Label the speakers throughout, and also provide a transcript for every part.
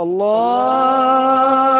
Speaker 1: اللہ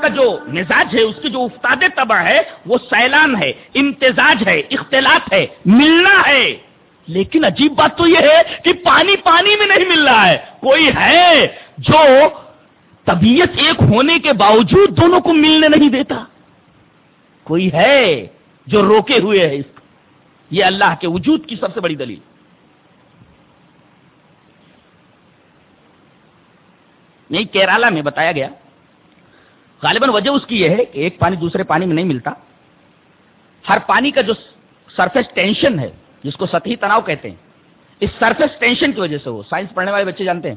Speaker 2: کا جو مزاج ہے، اس کی جو افتاد طبع ہے، وہ سیلان ہے، امتزاج ہے، اختلاط ہے، ملنا ہے۔ لیکن عجیب بات تو یہ ہے کہ پانی پانی میں نہیں مل رہا ہے۔ کوئی ہے جو طبیعت ایک ہونے کے باوجود دونوں کو ملنے نہیں دیتا۔ کوئی ہے جو روکے ہوئے ہے اس کو۔ یہ اللہ کے وجود کی سب سے بڑی دلیل۔ نہیں کیرالا میں بتایا گیا۔ غالباً وجہ اس کی یہ ہے کہ ایک پانی دوسرے پانی میں نہیں ملتا۔ ہر پانی کا جو سرفیس ٹینشن ہے جس کو سطحی تناؤ کہتے ہیں اس سرفیس ٹینشن کی وجہ سے وہ سائنس پڑھنے والے بچے جانتے ہیں۔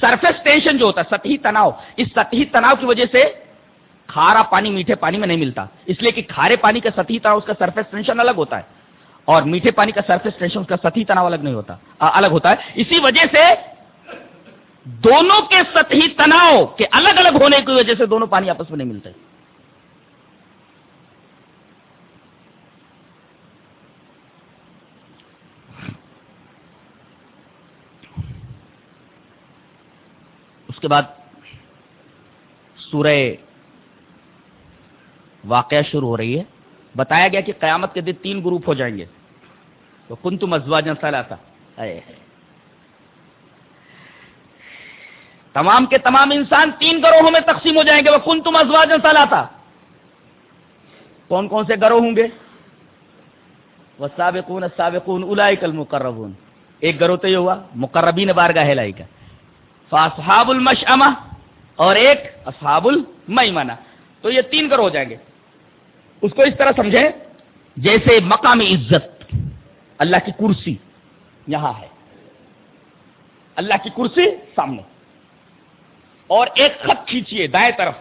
Speaker 2: سرفیس ٹینشن جو ہوتا ہے سطحی تناؤ اس سطحی تناؤ کی وجہ سے کھارا پانی میٹھے پانی میں نہیں ملتا۔ اس لیے کہ کھارے پانی کا سطحی تناؤ اس کا سرفیس ٹینشن الگ ہوتا ہے۔ اور میٹھے پانی کا سرفیس ٹینشن اس کا سطحی تناؤ الگ نہیں ہوتا آ, الگ ہوتا ہے۔ اسی وجہ سے دونوں کے سطحی تناؤ کے الگ الگ ہونے کی وجہ سے دونوں پانی آپس میں نہیں ملتے۔ اس کے بعد سورہ واقعہ شروع ہو رہی ہے۔ بتایا گیا کہ قیامت کے دن تین گروپ ہو جائیں گے۔ تو کن تم ازواجن سلاتا تمام کے تمام انسان تین گروہوں میں تقسیم ہو جائیں گے۔ وہ کن تم ازواجن سلاتا کون کون سے گروہ ہوں گے؟ وہ سابقون سابقون الاک المقربون۔ ایک گروہ تو یہ ہوا، مقربین بارگاہ لائی کا۔ فاصحاب المشأمہ اور ایک اصحاب المیمنہ۔ تو یہ تین گروہ ہو جائیں گے۔ اس کو اس طرح سمجھیں، جیسے مقام عزت، اللہ کی کرسی یہاں ہے۔ اللہ کی کرسی سامنے۔ اور ایک خط کھینچیے دائیں طرف۔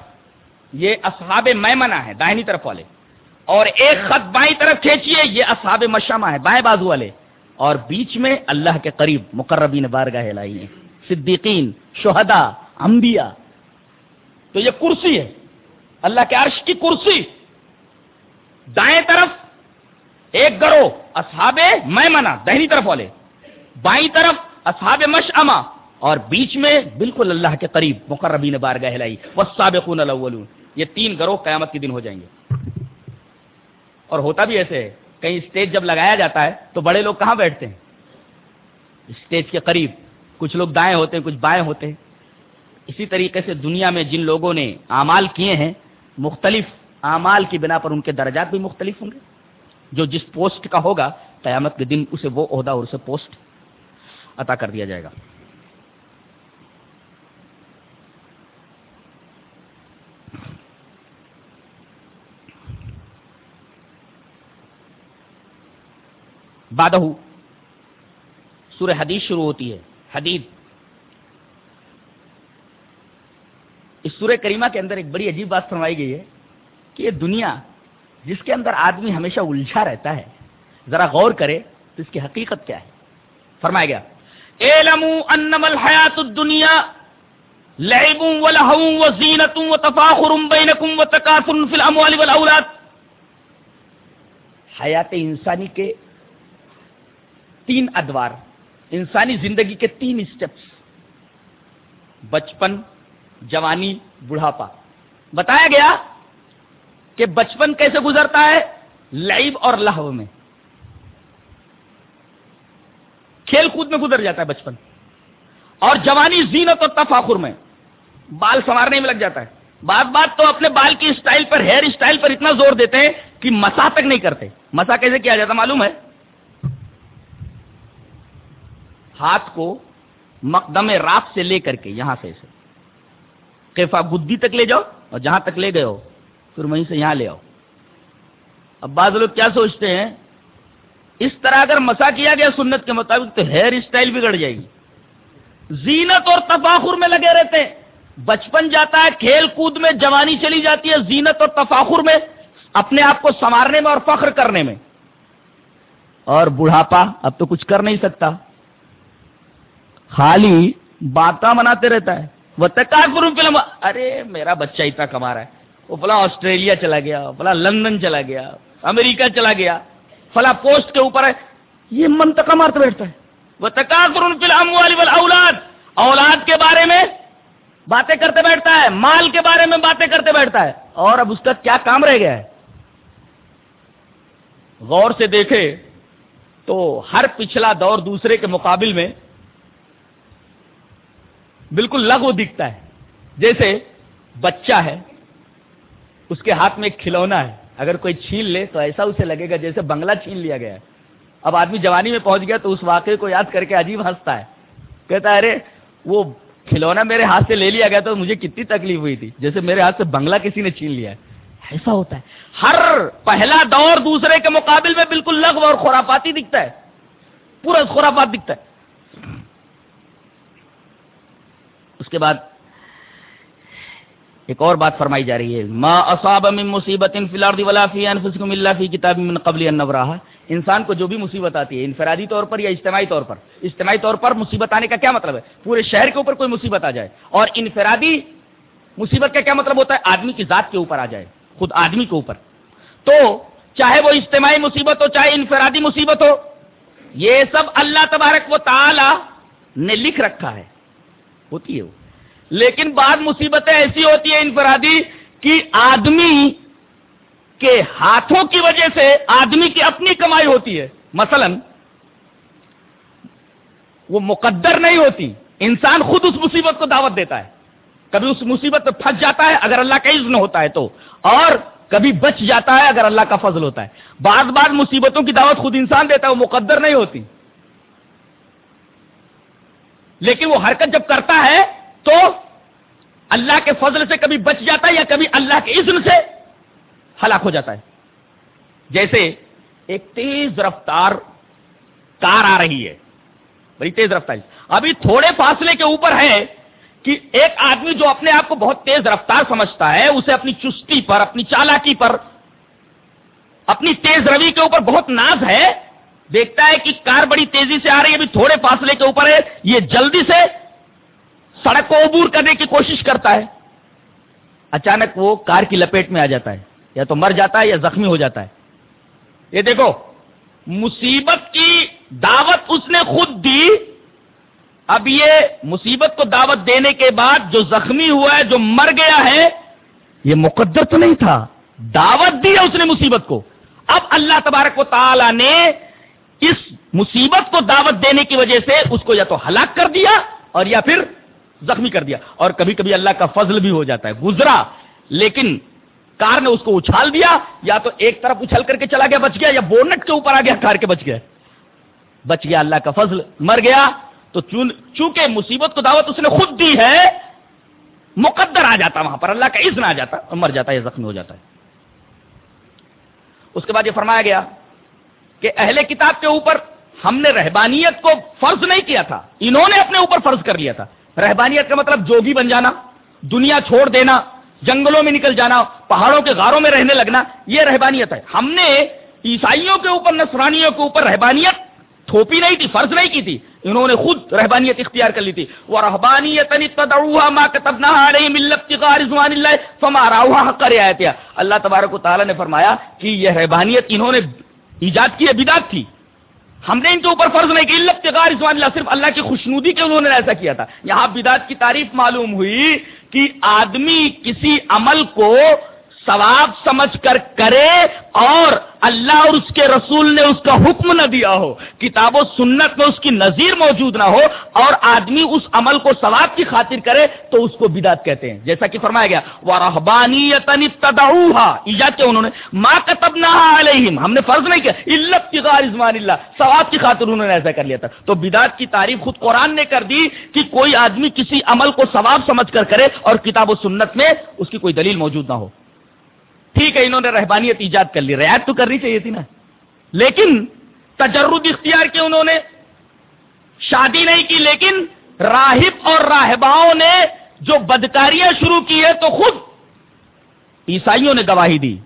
Speaker 2: یہ اصحاب میمنہ ہے، دائنی طرف والے۔ اور ایک خط بائیں طرف کھینچیے، یہ اصحاب مشامہ ہے، بائیں بازو والے۔ اور بیچ میں اللہ کے قریب مقربین بارگاہ لائی ہیں۔ صدیقین شہداء انبیاء۔ تو یہ کرسی ہے۔ اللہ کے عرش کی کرسی۔ دائیں طرف ایک گروہ، اصحاب میمنہ دہنی طرف والے۔ بائیں طرف اصحاب مشعمہ اور بیچ میں بالکل اللہ کے قریب مقربین بارگاہ لائی والسابقون الاولون۔ یہ تین گروہ قیامت کے دن ہو جائیں گے۔ اور ہوتا بھی ایسے ہے، کہیں اسٹیج جب لگایا جاتا ہے تو بڑے لوگ کہاں بیٹھتے ہیں؟ اسٹیج کے قریب کچھ لوگ دائیں ہوتے ہیں، کچھ بائیں ہوتے ہیں۔ اسی طریقے سے دنیا میں جن لوگوں نے اعمال کیے ہیں، مختلف اعمال کی بنا پر ان کے درجات بھی مختلف ہوں گے۔ جو جس پوسٹ کا ہوگا، قیامت کے دن اسے وہ عہدہ اور اسے پوسٹ عطا کر دیا جائے گا۔ بادہ سورہ حدیث شروع ہوتی ہے حدیث اس سورہ کریمہ کے اندر ایک بڑی عجیب بات فرمائی گئی ہے کہ یہ دنیا جس کے اندر آدمی ہمیشہ الجھا رہتا ہے، ذرا غور کرے تو اس کی حقیقت کیا ہے۔ فرمایا گیا، اعلموا انما الحیات الدنیا لعب ولهو وزینت وتفاخر بینکم وتکاثر فی الاموال والاولاد۔ حیات انسانی کے تین ادوار، انسانی زندگی کے تین اسٹیپس بچپن، جوانی، بڑھاپا۔ بتایا گیا کہ بچپن کیسے گزرتا ہے؟ لعب اور لہو میں۔ کھیل کود میں گزر جاتا ہے بچپن۔ اور جوانی زینت اور تفاخر میں۔ بال سنوارنے میں لگ جاتا ہے۔ بات بات تو اپنے بال کی اسٹائل پر ہیئر اسٹائل پر اتنا زور دیتے ہیں کہ مسا تک نہیں کرتے۔ مسا کیسے کیا جاتا معلوم ہے؟ ہاتھ کو مقدم راف سے لے کر کے، یہاں سے کیفا گدی تک لے جاؤ اور جہاں تک لے گئے ہو، پھر وہیں سے یہاں لے آؤ۔ اب بعض لوگ کیا سوچتے ہیں، اس طرح اگر مسا کیا گیا سنت کے مطابق تو ہیئر اسٹائل بگڑ جائے گی۔ زینت اور تفاخر میں لگے رہتے ہیں۔ بچپن جاتا ہے، کھیل کود میں جوانی چلی جاتی ہے زینت اور تفاخر میں، اپنے آپ کو سنوارنے میں اور فخر کرنے میں۔ اور بڑھاپا اب تو کچھ کر نہیں سکتا۔ خالی بات مناتے رہتا ہے۔ وہ فلم ارے، میرا بچہ اتنا کما رہا ہے۔ وہ فلاں آسٹریلیا چلا گیا، فلاں لندن چلا گیا، امریکہ چلا گیا، فلاں پوسٹ کے اوپر ہے۔ یہ منتقا مارتا بیٹھتا ہے۔ وہ فلم اولاد اولاد کے بارے میں باتیں کرتے بیٹھتا ہے، مال کے بارے میں باتیں کرتے بیٹھتا ہے۔ اور اب اس کا کیا کام رہ گیا ہے؟ غور سے دیکھے تو ہر پچھلا دور دوسرے کے مقابل میں بالکل لغو دکھتا ہے۔ جیسے بچہ ہے، اس کے ہاتھ میں ایک کھلونا ہے۔ اگر کوئی چھین لے تو ایسا اسے لگے گا جیسے بنگلہ چھین لیا گیا ہے۔ اب آدمی جوانی میں پہنچ گیا تو اس واقعے کو یاد کر کے عجیب ہنستا ہے۔ کہتا ہے، ارے، وہ کھلونا میرے ہاتھ سے لے لیا گیا تو مجھے کتنی تکلیف ہوئی تھی۔ جیسے میرے ہاتھ سے بنگلہ کسی نے چھین لیا ہے۔ ایسا ہوتا ہے۔ ہر پہلا دور دوسرے کے مقابل میں بالکل لغو اور خورافاتی دکھتا ہے۔ پورا خورافات دکھتا ہے اس کے بعد ایک اور بات فرمائی جا رہی ہے، ما اصاب من مصیبت فی الارض ولا فی انفسکم الا فی کتاب من قبل ان نبراها۔ انسان کو جو بھی مصیبت آتی ہے، انفرادی طور پر یا اجتماعی طور پر، اجتماعی طور پر مصیبت آنے کا کیا مطلب ہے؟ پورے شہر کے اوپر کوئی مصیبت آ جائے اور انفرادی مصیبت کا کیا مطلب ہوتا ہے؟ آدمی کی ذات کے اوپر آ جائے، خود آدمی کے اوپر۔ تو چاہے وہ اجتماعی مصیبت ہو، چاہے انفرادی مصیبت ہو، یہ سب اللہ تبارک و تعالی نے لکھ رکھا ہے۔ ہوتی ہے وہ۔ لیکن بعض مصیبتیں ایسی ہوتی ہیں انفرادی کہ آدمی کے ہاتھوں کی وجہ سے آدمی کی اپنی کمائی ہوتی ہے۔ مثلا وہ مقدر نہیں ہوتی، انسان خود اس مصیبت کو دعوت دیتا ہے۔ کبھی اس مصیبت میں پھنس جاتا ہے اگر اللہ کا عزن ہوتا ہے تو، اور کبھی بچ جاتا ہے اگر اللہ کا فضل ہوتا ہے۔ بعض بعض مصیبتوں کی دعوت خود انسان دیتا ہے، وہ مقدر نہیں ہوتی۔ لیکن وہ حرکت جب کرتا ہے تو اللہ کے فضل سے کبھی بچ جاتا ہے یا کبھی اللہ کے عزم سے ہلاک ہو جاتا ہے۔ جیسے ایک تیز رفتار کار آ رہی ہے۔ بڑی تیز رفتار۔ ابھی تھوڑے فاصلے کے اوپر ہے کہ ایک آدمی جو اپنے آپ کو بہت تیز رفتار سمجھتا ہے، اسے اپنی چستی پر، اپنی چالاکی پر، اپنی تیز روی کے اوپر بہت ناز ہے دیکھتا ہے کہ کار بڑی تیزی سے آ رہی ہے، ابھی تھوڑے فاصلے کے اوپر ہے۔ یہ جلدی سے سڑک کو عبور کرنے کی کوشش کرتا ہے۔ اچانک وہ کار کی لپیٹ میں آ جاتا ہے۔ یا تو مر جاتا ہے یا زخمی ہو جاتا ہے۔ یہ دیکھو، مصیبت کی دعوت اس نے خود دی۔ اب یہ مصیبت کو دعوت دینے کے بعد جو زخمی ہوا ہے، جو مر گیا ہے، یہ مقدر تو نہیں تھا۔ دعوت دی ہے اس نے مصیبت کو۔ اب اللہ تبارک و تعالی نے اس مصیبت کو دعوت دینے کی وجہ سے اس کو یا تو ہلاک کر دیا اور یا پھر زخمی کر دیا اور کبھی کبھی اللہ کا فضل بھی ہو جاتا ہے، گزرا۔ لیکن کار نے اس کو اچھال دیا، یا تو ایک طرف اچھل کر کے چلا گیا، بچ گیا، یا بونٹ کے اوپر آ گیا، کار کے بچ گیا۔ بچ گیا اللہ کا فضل، مر گیا۔ تو چونکہ مصیبت کو دعوت اس نے خود دی ہے، مقدر آ جاتا وہاں پر، اللہ کا عزن آ جاتا اور مر جاتا ہے زخمی ہو جاتا ہے۔ اس کے بعد یہ فرمایا گیا کہ اہل کتاب کے اوپر ہم نے رہبانیت کو فرض نہیں کیا تھا، انہوں نے اپنے اوپر فرض کر لیا تھا۔ رہبانیت کا مطلب جوگی بن جانا، دنیا چھوڑ دینا، جنگلوں میں نکل جانا، پہاڑوں کے غاروں میں رہنے لگنا، یہ رہبانیت ہے۔ ہم نے عیسائیوں کے اوپر نسرانیوں کے اوپر رہبانیت تھوپی نہیں تھی، فرض نہیں کی تھی۔ انہوں نے خود رہبانیت اختیار کر لی تھی۔ وہ رحبانیت اللہ تبارک و تعالیٰ نے فرمایا کہ یہ رہبانیت انہوں نے ایجاد کی بدات تھی ہم نے ان کے اوپر فرض نہیں کہ ابتغار رضوان اللہ، صرف اللہ کی خوشنودی کے انہوں نے ایسا کیا تھا۔ یہاں بدات کی تعریف معلوم ہوئی کہ آدمی کسی عمل کو ثواب سمجھ کر کرے اور اللہ اور اس کے رسول نے اس کا حکم نہ دیا ہو، کتاب و سنت میں اس کی نظیر موجود نہ ہو اور آدمی اس عمل کو ثواب کی خاطر کرے تو اس کو بدعت کہتے ہیں۔ جیسا کہ فرمایا گیا وہ رحبانی ایجاد کیا انہوں نے؟ ماں کتب نہ ہم نے فرض نہیں کیا اللہ رضوان اللہ ثواب کی خاطر انہوں نے ایسا کر لیا تھا۔ تو بدعت کی تعریف خود قرآن نے کر دی کہ کوئی آدمی کسی عمل کو ثواب سمجھ کر کرے اور کتاب و سنت میں اس کی کوئی دلیل موجود نہ ہو۔ ٹھیک ہے، انہوں نے رہبانیت ایجاد کر لی، رعایت تو کرنی چاہیے تھی نا۔ لیکن تجرد اختیار کے انہوں نے شادی نہیں کی، لیکن راہب اور راہباؤں نے جو بدکاریاں شروع کی ہے تو خود عیسائیوں نے گواہی دی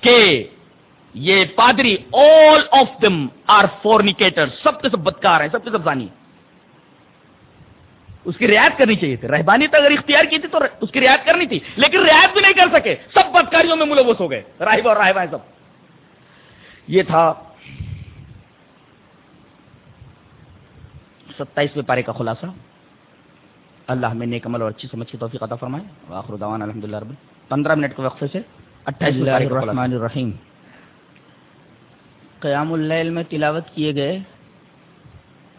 Speaker 2: کہ یہ پادری آل آف دم آر فورنیکیٹر سب کے سب بدکار ہیں، سب کے سب زانی اس کی رعایت کرنی چاہیے تھی۔ رہبانی تو اگر اختیار کی تھی تو اس کی رعایت کرنی تھی لیکن رعایت بھی نہیں کر سکے۔ سب بدکاریوں میں ملوث ہو گئے۔ راہب اور راہبائیں سب۔ یہ تھا ستائیسویں پارے کا خلاصہ۔ اللہ ہمیں نیک عمل اور اچھی سمجھ کی توفیق عطا فرمائے۔ آخر دعوان الحمد للہ رب پندرہ منٹ کے وقفے سے اٹھائیس الرحمن الرحیم۔ قیام اللیل میں تلاوت کیے گئے۔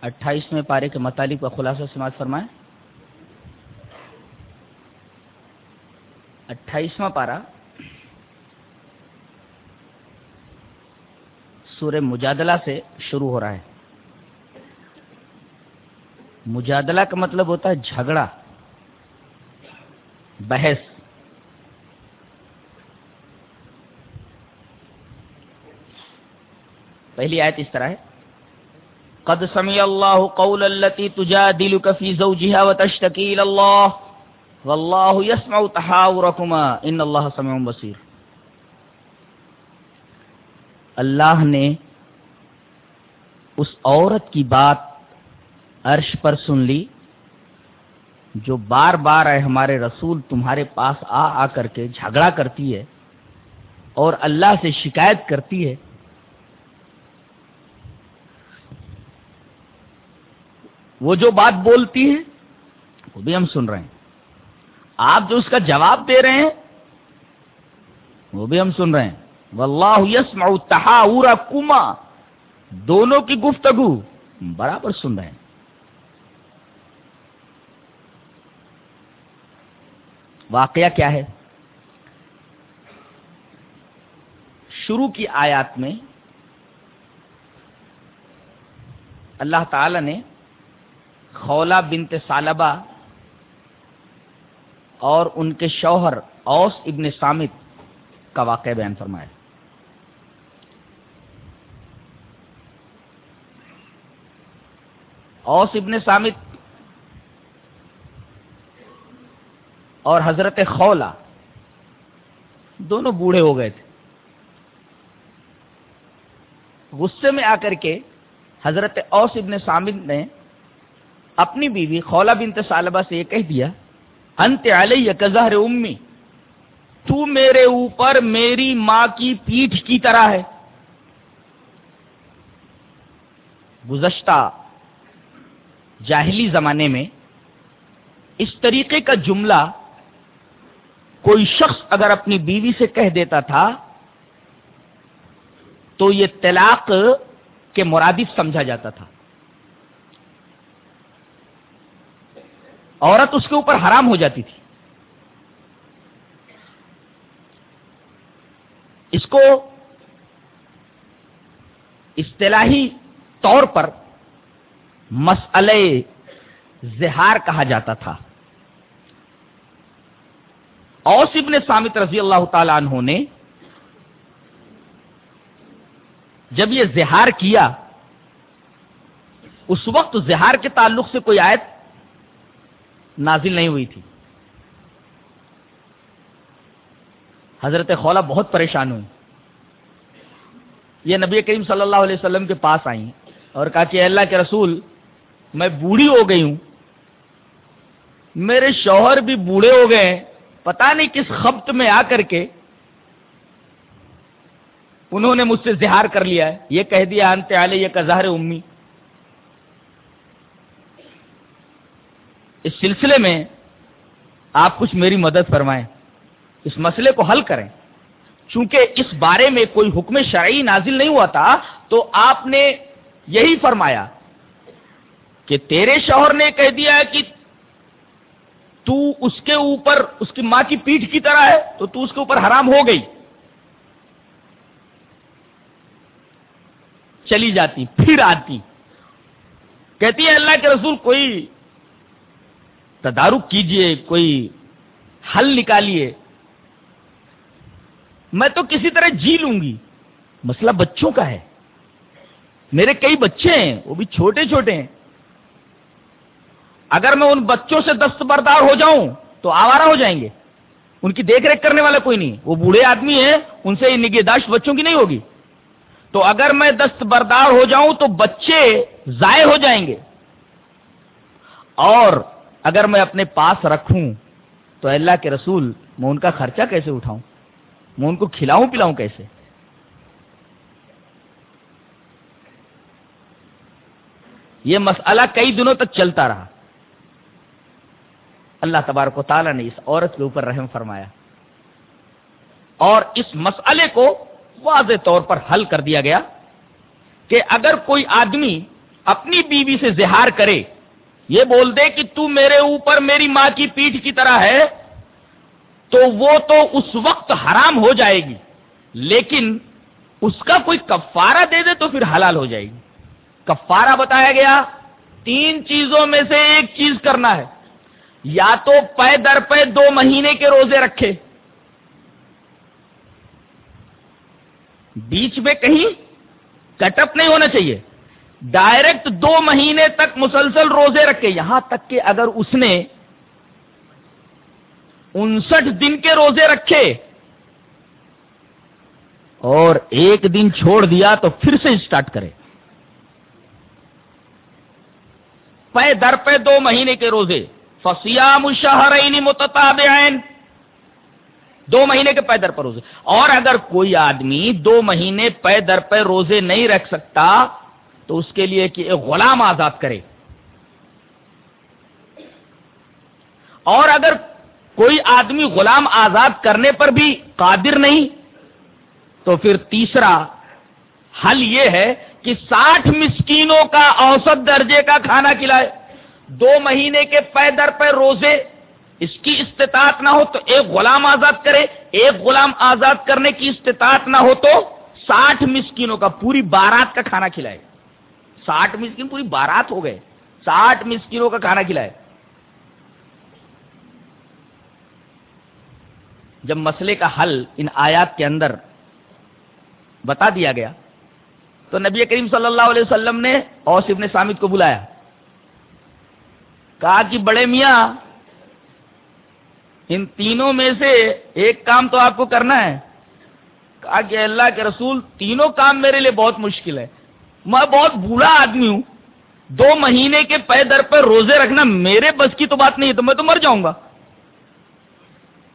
Speaker 2: اٹھائیسویں پارے کے مطالب کا خلاصہ سماعت فرمائیں۔ اٹھائیسواں پارا سورہ مجادلہ سے شروع ہو رہا ہے۔ مجادلہ کا مطلب ہوتا ہے جھگڑا، بحث۔ پہلی آیت اس طرح ہے۔ قد سمع الله قول التي تجادلك في زوجها وتشتكي الى الله. والله يسمع تحاوركما. ان الله سميع بصير. اللہ نے اس عورت کی بات عرش پر سن لی جو بار بار ہے ہمارے رسول تمہارے پاس آ آ کر کے جھگڑا کرتی ہے اور اللہ سے شکایت کرتی ہے وہ جو بات بولتی ہے، وہ بھی ہم سن رہے ہیں۔ آپ جو اس کا جواب دے رہے ہیں، وہ بھی ہم سن رہے ہیں۔ واللہ یسمع تحاورکما، دونوں کی گفتگو برابر سن رہے ہیں۔ واقعہ کیا ہے؟ شروع کی آیات میں اللہ تعالی نے خولا بنت سالبہ اور ان کے شوہر اوس ابن سامت کا واقعہ بیان فرمایا۔ اوس ابن سامت اور حضرت خولا دونوں بوڑھے ہو گئے تھے۔ غصے میں آ کر کے حضرت اوس ابن سامد نے اپنی بیوی خولا بنت سالبہ سے یہ کہہ دیا، انت علیہ کظہر امی، تو میرے اوپر میری ماں کی پیٹھ کی طرح ہے۔ گزشتہ جاہلی زمانے میں اس طریقے کا جملہ کوئی شخص اگر اپنی بیوی سے کہہ دیتا تھا، تو یہ طلاق کے مرادف سمجھا جاتا تھا۔ عورت اس کے اوپر حرام ہو جاتی تھی۔ اس کو اصطلاحی طور پر مسئلہ زہار کہا جاتا تھا۔ اوس ابن سامت رضی اللہ تعالی عنہ نے جب یہ زہار کیا، اس وقت زہار کے تعلق سے کوئی آیت نازل نہیں ہوئی تھی۔ حضرت خولا بہت پریشان ہوئی یہ نبی کریم صلی اللہ علیہ وسلم کے پاس آئی اور کہا کہ اللہ کے رسول، میں بوڑھی ہو گئی ہوں۔ میرے شوہر بھی بوڑھے ہو گئے ہیں۔ پتا نہیں کس خبت میں آ کر کے انہوں نے مجھ سے زہار کر لیا ہے۔ یہ کہہ دیا، انت آلے یہ کظہر امی۔ اس سلسلے میں آپ کچھ میری مدد فرمائیں، اس مسئلے کو حل کریں۔ چونکہ اس بارے میں کوئی حکم شرعی نازل نہیں ہوا تھا، تو آپ نے یہی فرمایا کہ تیرے شوہر نے کہہ دیا کہ تو اس کے اوپر، اس کی ماں کی پیٹھ کی طرح ہے، تو تو اس کے اوپر حرام ہو گئی۔ چلی جاتی، پھر آتی۔ کہتی ہے اللہ کے رسول، کوئی تدارک کیجیے، کوئی حل نکالیے۔ میں تو کسی طرح جی لوں گی۔ مسئلہ بچوں کا ہے۔ میرے کئی بچے ہیں، وہ بھی چھوٹے چھوٹے ہیں۔ اگر میں ان بچوں سے دستبردار ہو جاؤں، تو آوارہ ہو جائیں گے۔ ان کی دیکھ ریکھ کرنے والا کوئی نہیں۔ وہ بوڑھے آدمی ہیں، ان سے نگہداشت بچوں کی نہیں ہوگی۔ تو اگر میں دستبردار ہو جاؤں، تو بچے ضائع ہو جائیں گے۔ اور اگر میں اپنے پاس رکھوں تو اللہ کے رسول، میں ان کا خرچہ کیسے اٹھاؤں؟ میں ان کو کھلاؤں پلاؤں کیسے؟ یہ مسئلہ کئی دنوں تک چلتا رہا۔ اللہ تبارک و تعالیٰ نے اس عورت کے اوپر رحم فرمایا۔ اور اس مسئلے کو واضح طور پر حل کر دیا گیا کہ اگر کوئی آدمی اپنی بیوی سے زہار کرے یہ بول دے کہ تو میرے اوپر میری ماں کی پیٹھ کی طرح ہے، تو وہ تو اس وقت حرام ہو جائے گی، لیکن اس کا کوئی کفارہ دے دے تو پھر حلال ہو جائے گی۔ کفارہ بتایا گیا، تین چیزوں میں سے ایک چیز کرنا ہے۔ یا تو پے در پے دو مہینے کے روزے رکھے۔ بیچ میں کہیں کٹ اپ نہیں ہونا چاہیے۔ ڈائریکٹ دو مہینے تک مسلسل روزے رکھے، یہاں تک کہ اگر اس نے انسٹھ دن کے روزے رکھے اور ایک دن چھوڑ دیا تو پھر سے اسٹارٹ کرے۔ پے در پہ دو مہینے کے روزے۔ فسیام شہرین متتابعین۔ دو مہینے کے پے در پر روزے۔ اور اگر کوئی آدمی دو مہینے پے در پہ روزے نہیں رکھ سکتا تو اس کے لیے کہ ایک غلام آزاد کرے۔ اور اگر کوئی آدمی غلام آزاد کرنے پر بھی قادر نہیں، تو پھر تیسرا حل یہ ہے کہ ساٹھ مسکینوں کا اوسط درجے کا کھانا کھلائے۔ دو مہینے کے پے در پہ روزے، اس کی استطاعت نہ ہو تو ایک غلام آزاد کرے۔ ایک غلام آزاد کرنے کی استطاعت نہ ہو تو ساٹھ مسکینوں کا پوری بارات کا کھانا کھلائے۔ ساٹھ مسکین پوری بارات ہو گئے۔ ساٹھ مسکینوں کا کھانا کھلائے۔ جب مسئلے کا حل ان آیات کے اندر بتا دیا گیا، تو نبی کریم صلی اللہ علیہ وسلم نے اوس ابن سامد کو بلایا۔ کہا کہ بڑے میاں، ان تینوں میں سے ایک کام تو آپ کو کرنا ہے۔ کہا کہ اللہ کے رسول، تینوں کام میرے لیے بہت مشکل ہے۔ میں بہت بوڑھا آدمی ہوں۔ دو مہینے کے پے در پر روزے رکھنا میرے بس کی تو بات نہیں ہے تو میں تو مر جاؤں گا۔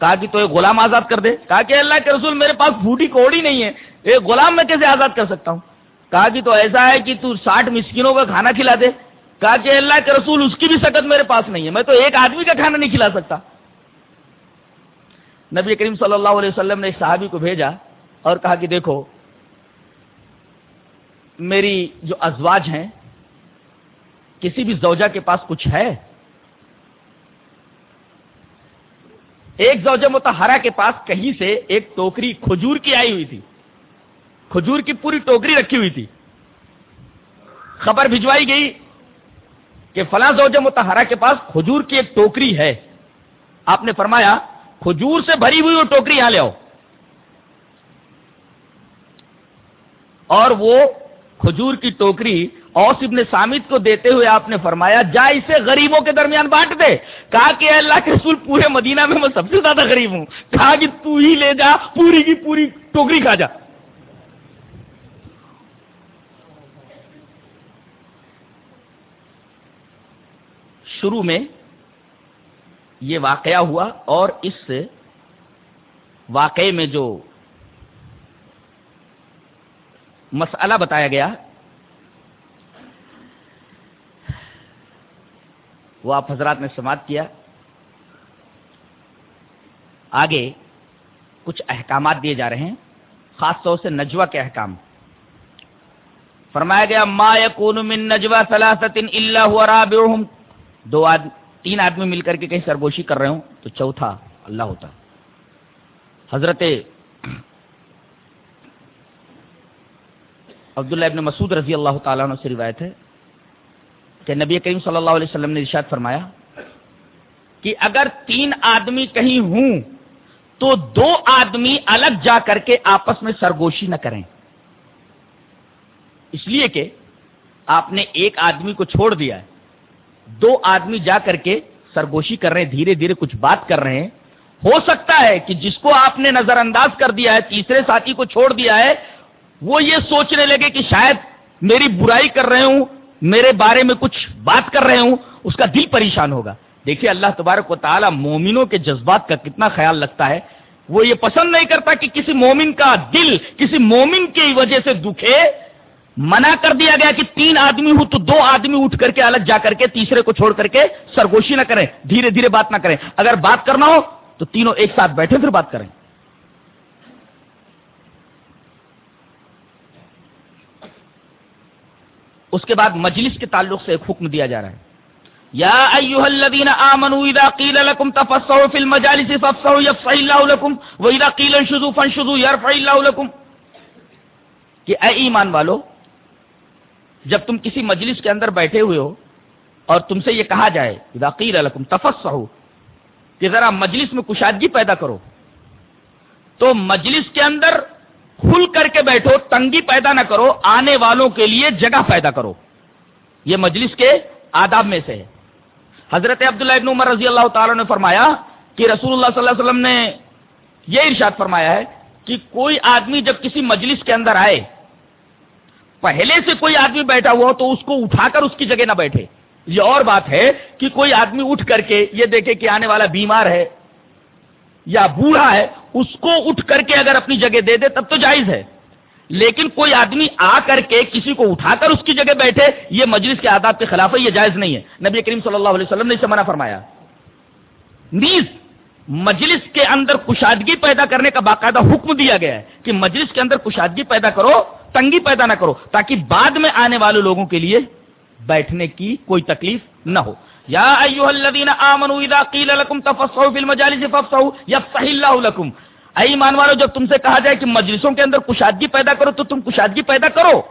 Speaker 2: کہا کہ تو ایک غلام آزاد کر دے۔ کہا کہ اللہ کے رسول میرے پاس بھوٹی کوڑی نہیں ہے۔ ایک غلام میں کیسے آزاد کر سکتا ہوں؟ کہا کہ تو ایسا ہے کہ تو ساٹھ مسکینوں کا کھانا کھلا دے۔ کہا کہ اللہ کے رسول اس کی بھی سکت میرے پاس نہیں ہے۔ میں تو ایک آدمی کا کھانا نہیں کھلا سکتا۔ نبی کریم صلی اللہ علیہ وسلم نے ایک صحابی کو بھیجا اور کہا کہ دیکھو میری جو ازواج ہیں، کسی بھی زوجہ کے پاس کچھ ہے؟ ایک زوجہ متحرہ کے پاس کہیں سے ایک ٹوکری کھجور کی آئی ہوئی تھی۔ کھجور کی پوری ٹوکری رکھی ہوئی تھی۔ خبر بھجوائی گئی کہ فلاں زوجہ متحرہ کے پاس کھجور کی ایک ٹوکری ہے۔ آپ نے فرمایا، کھجور سے بھری ہوئی وہ ٹوکری یہاں لے آؤ۔ اور وہ کھجور کی ٹوکری اوس ابن سامد کو دیتے ہوئے آپ نے فرمایا، جا اسے غریبوں کے درمیان بانٹ دے۔ کہا کہ اللہ کے رسول، پورے مدینہ میں میں سب سے زیادہ غریب ہوں۔ کہا کہ تو ہی لے جا، پوری کی پوری ٹوکری کھا جا۔ شروع میں یہ واقعہ ہوا اور اس واقعے میں جو مسئلہ بتایا گیا وہ آپ حضرات نے سماعت کیا آگے کچھ احکامات دیے جا رہے ہیں، خاص طور سے نجوہ کے احکام۔ فرمایا گیا، ما یکون من نجوہ ثلاثت الا هو رابعهم۔ دو آدمی تین آدمی مل کر کے کہیں سرگوشی کر رہے ہوں تو چوتھا اللہ ہوتا۔ حضرت عبداللہ ابن مسعود رضی اللہ تعالیٰ عنہ سے روایت ہے کہ نبی کریم صلی اللہ علیہ وسلم نے ارشاد فرمایا کہ اگر تین آدمی کہیں ہوں تو دو آدمی الگ جا کر کے آپس میں سرگوشی نہ کریں۔ اس لیے کہ آپ نے ایک آدمی کو چھوڑ دیا ہے۔ دو آدمی جا کر کے سرگوشی کر رہے ہیں، دھیرے دھیرے کچھ بات کر رہے ہیں۔ ہو سکتا ہے کہ جس کو آپ نے نظر انداز کر دیا ہے، تیسرے ساتھی کو چھوڑ دیا ہے وہ یہ سوچنے لگے کہ شاید میری برائی کر رہے ہوں، میرے بارے میں کچھ بات کر رہے ہوں، اس کا دل پریشان ہوگا۔ دیکھیے اللہ تبارک و تعالیٰ مومنوں کے جذبات کا کتنا خیال رکھتا ہے۔ وہ یہ پسند نہیں کرتا کہ کسی مومن کا دل کسی مومن کی وجہ سے دکھے۔ منع کر دیا گیا کہ تین آدمی ہو تو دو آدمی اٹھ کر کے الگ جا کر کے تیسرے کو چھوڑ کر کے سرگوشی نہ کریں، دھیرے دھیرے بات نہ کریں۔ اگر بات کرنا ہو تو تینوں ایک ساتھ بیٹھے پھر بات کریں۔ اس کے بعد مجلس کے تعلق سے ایک حکم دیا جا رہا ہے۔ یا ایوہ الذین آمنوا اذا قیل لکم تفسحوا فی المجالس فافسحوا یفسح اللہ لکم و اذا قیل انشزوا فانشزوا یرفع اللہ لکم۔ کہ اے ایمان والو، جب تم کسی مجلس کے اندر بیٹھے ہوئے ہو اور تم سے یہ کہا جائے، اذا قیل لکم تفسحوا، کہ ذرا مجلس میں کشادگی پیدا کرو، تو مجلس کے اندر کھل کر کے بیٹھو، تنگی پیدا نہ کرو، آنے والوں کے لیے جگہ پیدا کرو۔ یہ مجلس کے آداب میں سے ہے۔ حضرت عبداللہ ابن عمر رضی اللہ تعالی نے فرمایا کہ رسول اللہ صلی اللہ علیہ وسلم نے یہ ارشاد فرمایا ہے کہ کوئی آدمی جب کسی مجلس کے اندر آئے، پہلے سے کوئی آدمی بیٹھا ہوا تو اس کو اٹھا کر اس کی جگہ نہ بیٹھے۔ یہ اور بات ہے کہ کوئی آدمی اٹھ کر کے یہ دیکھے کہ آنے والا بیمار ہے یا بوڑھا ہے، اس کو اٹھ کر کے اگر اپنی جگہ دے دے، تب تو جائز ہے۔ لیکن کوئی آدمی آ کر کے کسی کو اٹھا کر اس کی جگہ بیٹھے، یہ مجلس کے آداب کے خلاف ہے، یہ جائز نہیں ہے۔ نبی کریم صلی اللہ علیہ وسلم نے اسے منع فرمایا۔ نیز، مجلس کے اندر کشادگی پیدا کرنے کا باقاعدہ حکم دیا گیا ہے کہ مجلس کے اندر کشادگی پیدا کرو، تنگی پیدا نہ کرو، تاکہ بعد میں آنے والے لوگوں کے لیے بیٹھنے کی کوئی تکلیف نہ ہو۔ یا ایوہ الذین آمنوا اذا قیل لکم تفسحوا فی المجالس فافسحوا یفسح اللہ لکم۔ اے ایمان والو، جب تم سے کہا جائے کہ مجلسوں کے اندر کشادگی پیدا کرو تو تم کشادگی پیدا کرو۔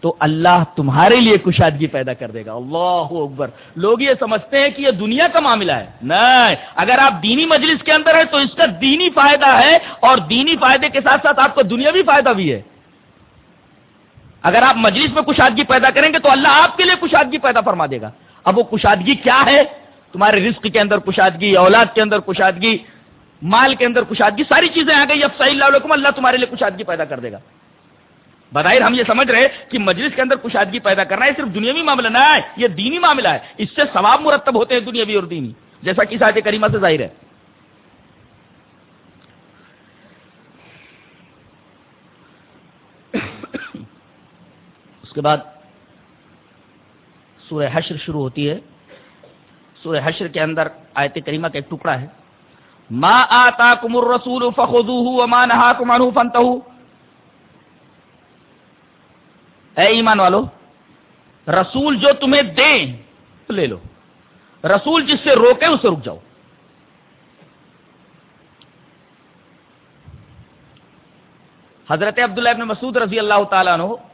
Speaker 2: تو اللہ تمہارے لیے کشادگی پیدا کر دے گا۔ اللہ اکبر۔ لوگ یہ سمجھتے ہیں کہ یہ دنیا کا معاملہ ہے۔ نہیں، اگر آپ دینی مجلس کے اندر ہیں تو اس کا دینی فائدہ ہے اور دینی فائدے کے ساتھ ساتھ آپ کو دنیاوی فائدہ بھی ہے۔ اگر آپ مجلس میں کشادگی پیدا کریں گے تو اللہ آپ کے لیے کشادگی پیدا فرما دے گا۔ اب وہ کشادگی کیا ہے؟ تمہارے رزق کے اندر کشادگی، اولاد کے اندر کشادگی، مال کے اندر کشادگی، ساری چیزیں آ گئی۔ اب صحیح اللہ علیکم اللہ تمہارے لیے کشادگی پیدا کر دے گا۔ بظاہر ہم یہ سمجھ رہے کہ مجلس کے اندر کشادگی پیدا کرنا ہے صرف دنیاوی معاملہ نہ ہے، یہ دینی معاملہ ہے۔ اس سے ثواب مرتب ہوتے ہیں دنیاوی اور دینی۔ جیسا کہ ساتھ کریمہ سے ظاہر ہے۔ اس کے بعد سورہ حشر شروع ہوتی ہے۔ سورہ حشر کے اندر آیت کریمہ کا ایک ٹکڑا ہے۔ ما آتاکم الرسول فخذوه وما نهاکم عنه فانتهوا۔ اے ایمان والو، رسول جو تمہیں دیں، لے لو۔ رسول جس سے روکے اسے رک جاؤ۔ حضرت عبداللہ ابن مسعود رضی اللہ تعالیٰ عنہ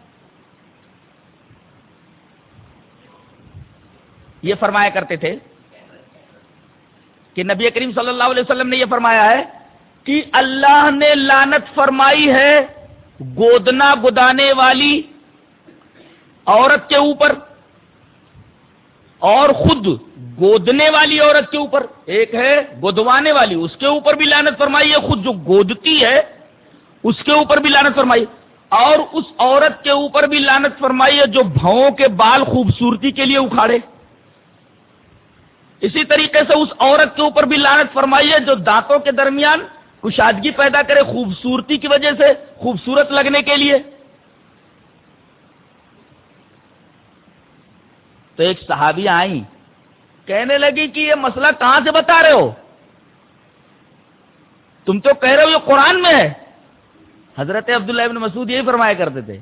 Speaker 2: یہ فرمایا کرتے تھے کہ نبی کریم صلی اللہ علیہ وسلم نے یہ فرمایا ہے کہ اللہ نے لانت فرمائی ہے گودنا گدانے والی عورت کے اوپر اور خود گودنے والی عورت کے اوپر، ایک ہے گودوانے والی، اس کے اوپر بھی لانت فرمائی ہے، خود جو گودتی ہے، اس کے اوپر بھی لانت فرمائی اور اس عورت کے اوپر بھی لانت فرمائی ہے جو بھاؤں کے بال خوبصورتی کے لیے اکھاڑے۔ اسی طریقے سے اس عورت کے اوپر بھی لانت فرمائی ہے جو دانتوں کے درمیان کشادگی پیدا کرے خوبصورتی کی وجہ سے، خوبصورت لگنے کے لیے۔ تو ایک صحابی آئی کہنے لگی کہ یہ مسئلہ کہاں سے بتا رہے ہو؟ تم تو کہہ رہے ہو یہ قرآن میں ہے۔ حضرت عبداللہ ابن مسعود یہی فرمایا کرتے تھے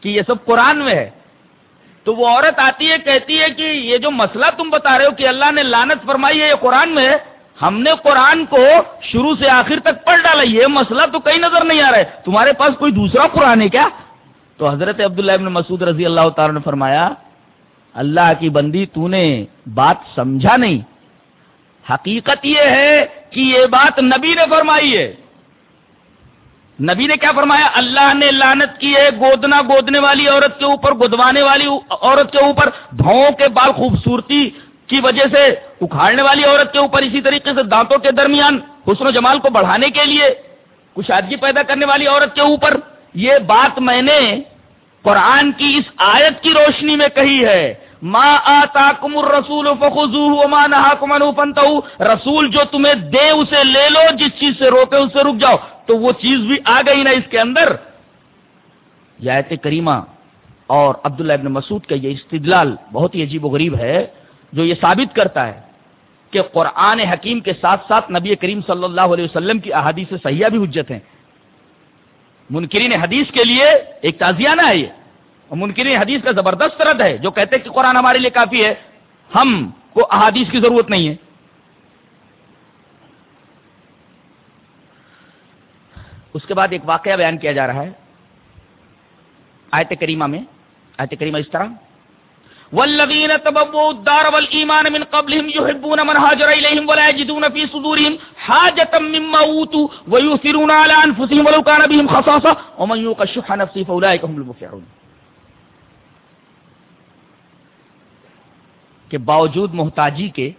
Speaker 2: کہ یہ سب قرآن میں ہے۔ تو وہ عورت آتی ہے، کہتی ہے کہ یہ جو مسئلہ تم بتا رہے ہو کہ اللہ نے لانت فرمائی ہے، یہ قرآن میں ہے، ہم نے قرآن کو شروع سے آخر تک پڑھ ڈالا، یہ مسئلہ تو کہیں نظر نہیں آ رہا ہے۔ تمہارے پاس کوئی دوسرا قرآن ہے کیا؟ تو حضرت عبداللہ ابن مسعود رضی اللہ تعالی نے فرمایا، اللہ کی بندی تو نے بات سمجھا نہیں۔ حقیقت یہ ہے کہ یہ بات نبی نے فرمائی ہے۔ نبی نے کیا فرمایا؟ اللہ نے لانت کی ہے، گودنا گودنے والی عورت کے اوپر گدوانے والی عورت کے اوپر بھاؤں کے بال خوبصورتی کی وجہ سے اکھاڑنے والی عورت کے اوپر اسی طریقے سے دانتوں کے درمیان حسن و جمال کو بڑھانے کے لیے کشادگی پیدا کرنے والی عورت کے اوپر یہ بات میں نے قرآن کی اس آیت کی روشنی میں کہی ہے۔ ما آتاکم الرسول فخذوه وما نهاكم عنه فانتهوا. رسول جو تمہیں دے اسے لے لو، جس چیز سے روکے اس سے رک جاؤ۔ تو وہ چیز بھی آ گئی نا اس کے اندر۔ یہ آیت کریمہ اور عبداللہ ابن مسعود کا یہ استدلال بہت ہی عجیب و غریب ہے، جو یہ ثابت کرتا ہے کہ قرآن حکیم کے ساتھ ساتھ نبی کریم صلی اللہ علیہ وسلم کی احادیث سیاح بھی حجت ہیں۔ منکرین حدیث کے لیے ایک تازیانہ ہے یہ۔ اور منکرین حدیث کا زبردست رد ہے، جو کہتے ہیں کہ قرآن ہمارے لیے کافی ہے، ہم کو احادیث کی ضرورت نہیں ہے۔ اس کے بعد ایک واقعہ بیان کیا جا رہا ہے۔ آیت کریمہ میں، آیت کریمہ اس طرح۔ والذین تبوؤوا الدار والایمان من قبلهم يحبون من هاجر اليهم ولا يجدون في صدورهم حاجة مما اوتوا ويؤثرون على انفسهم ولو كان بهم خصاصة ومن يوق شح نفسه فاولئك هم المفلحون کہ باوجود محتاجی کے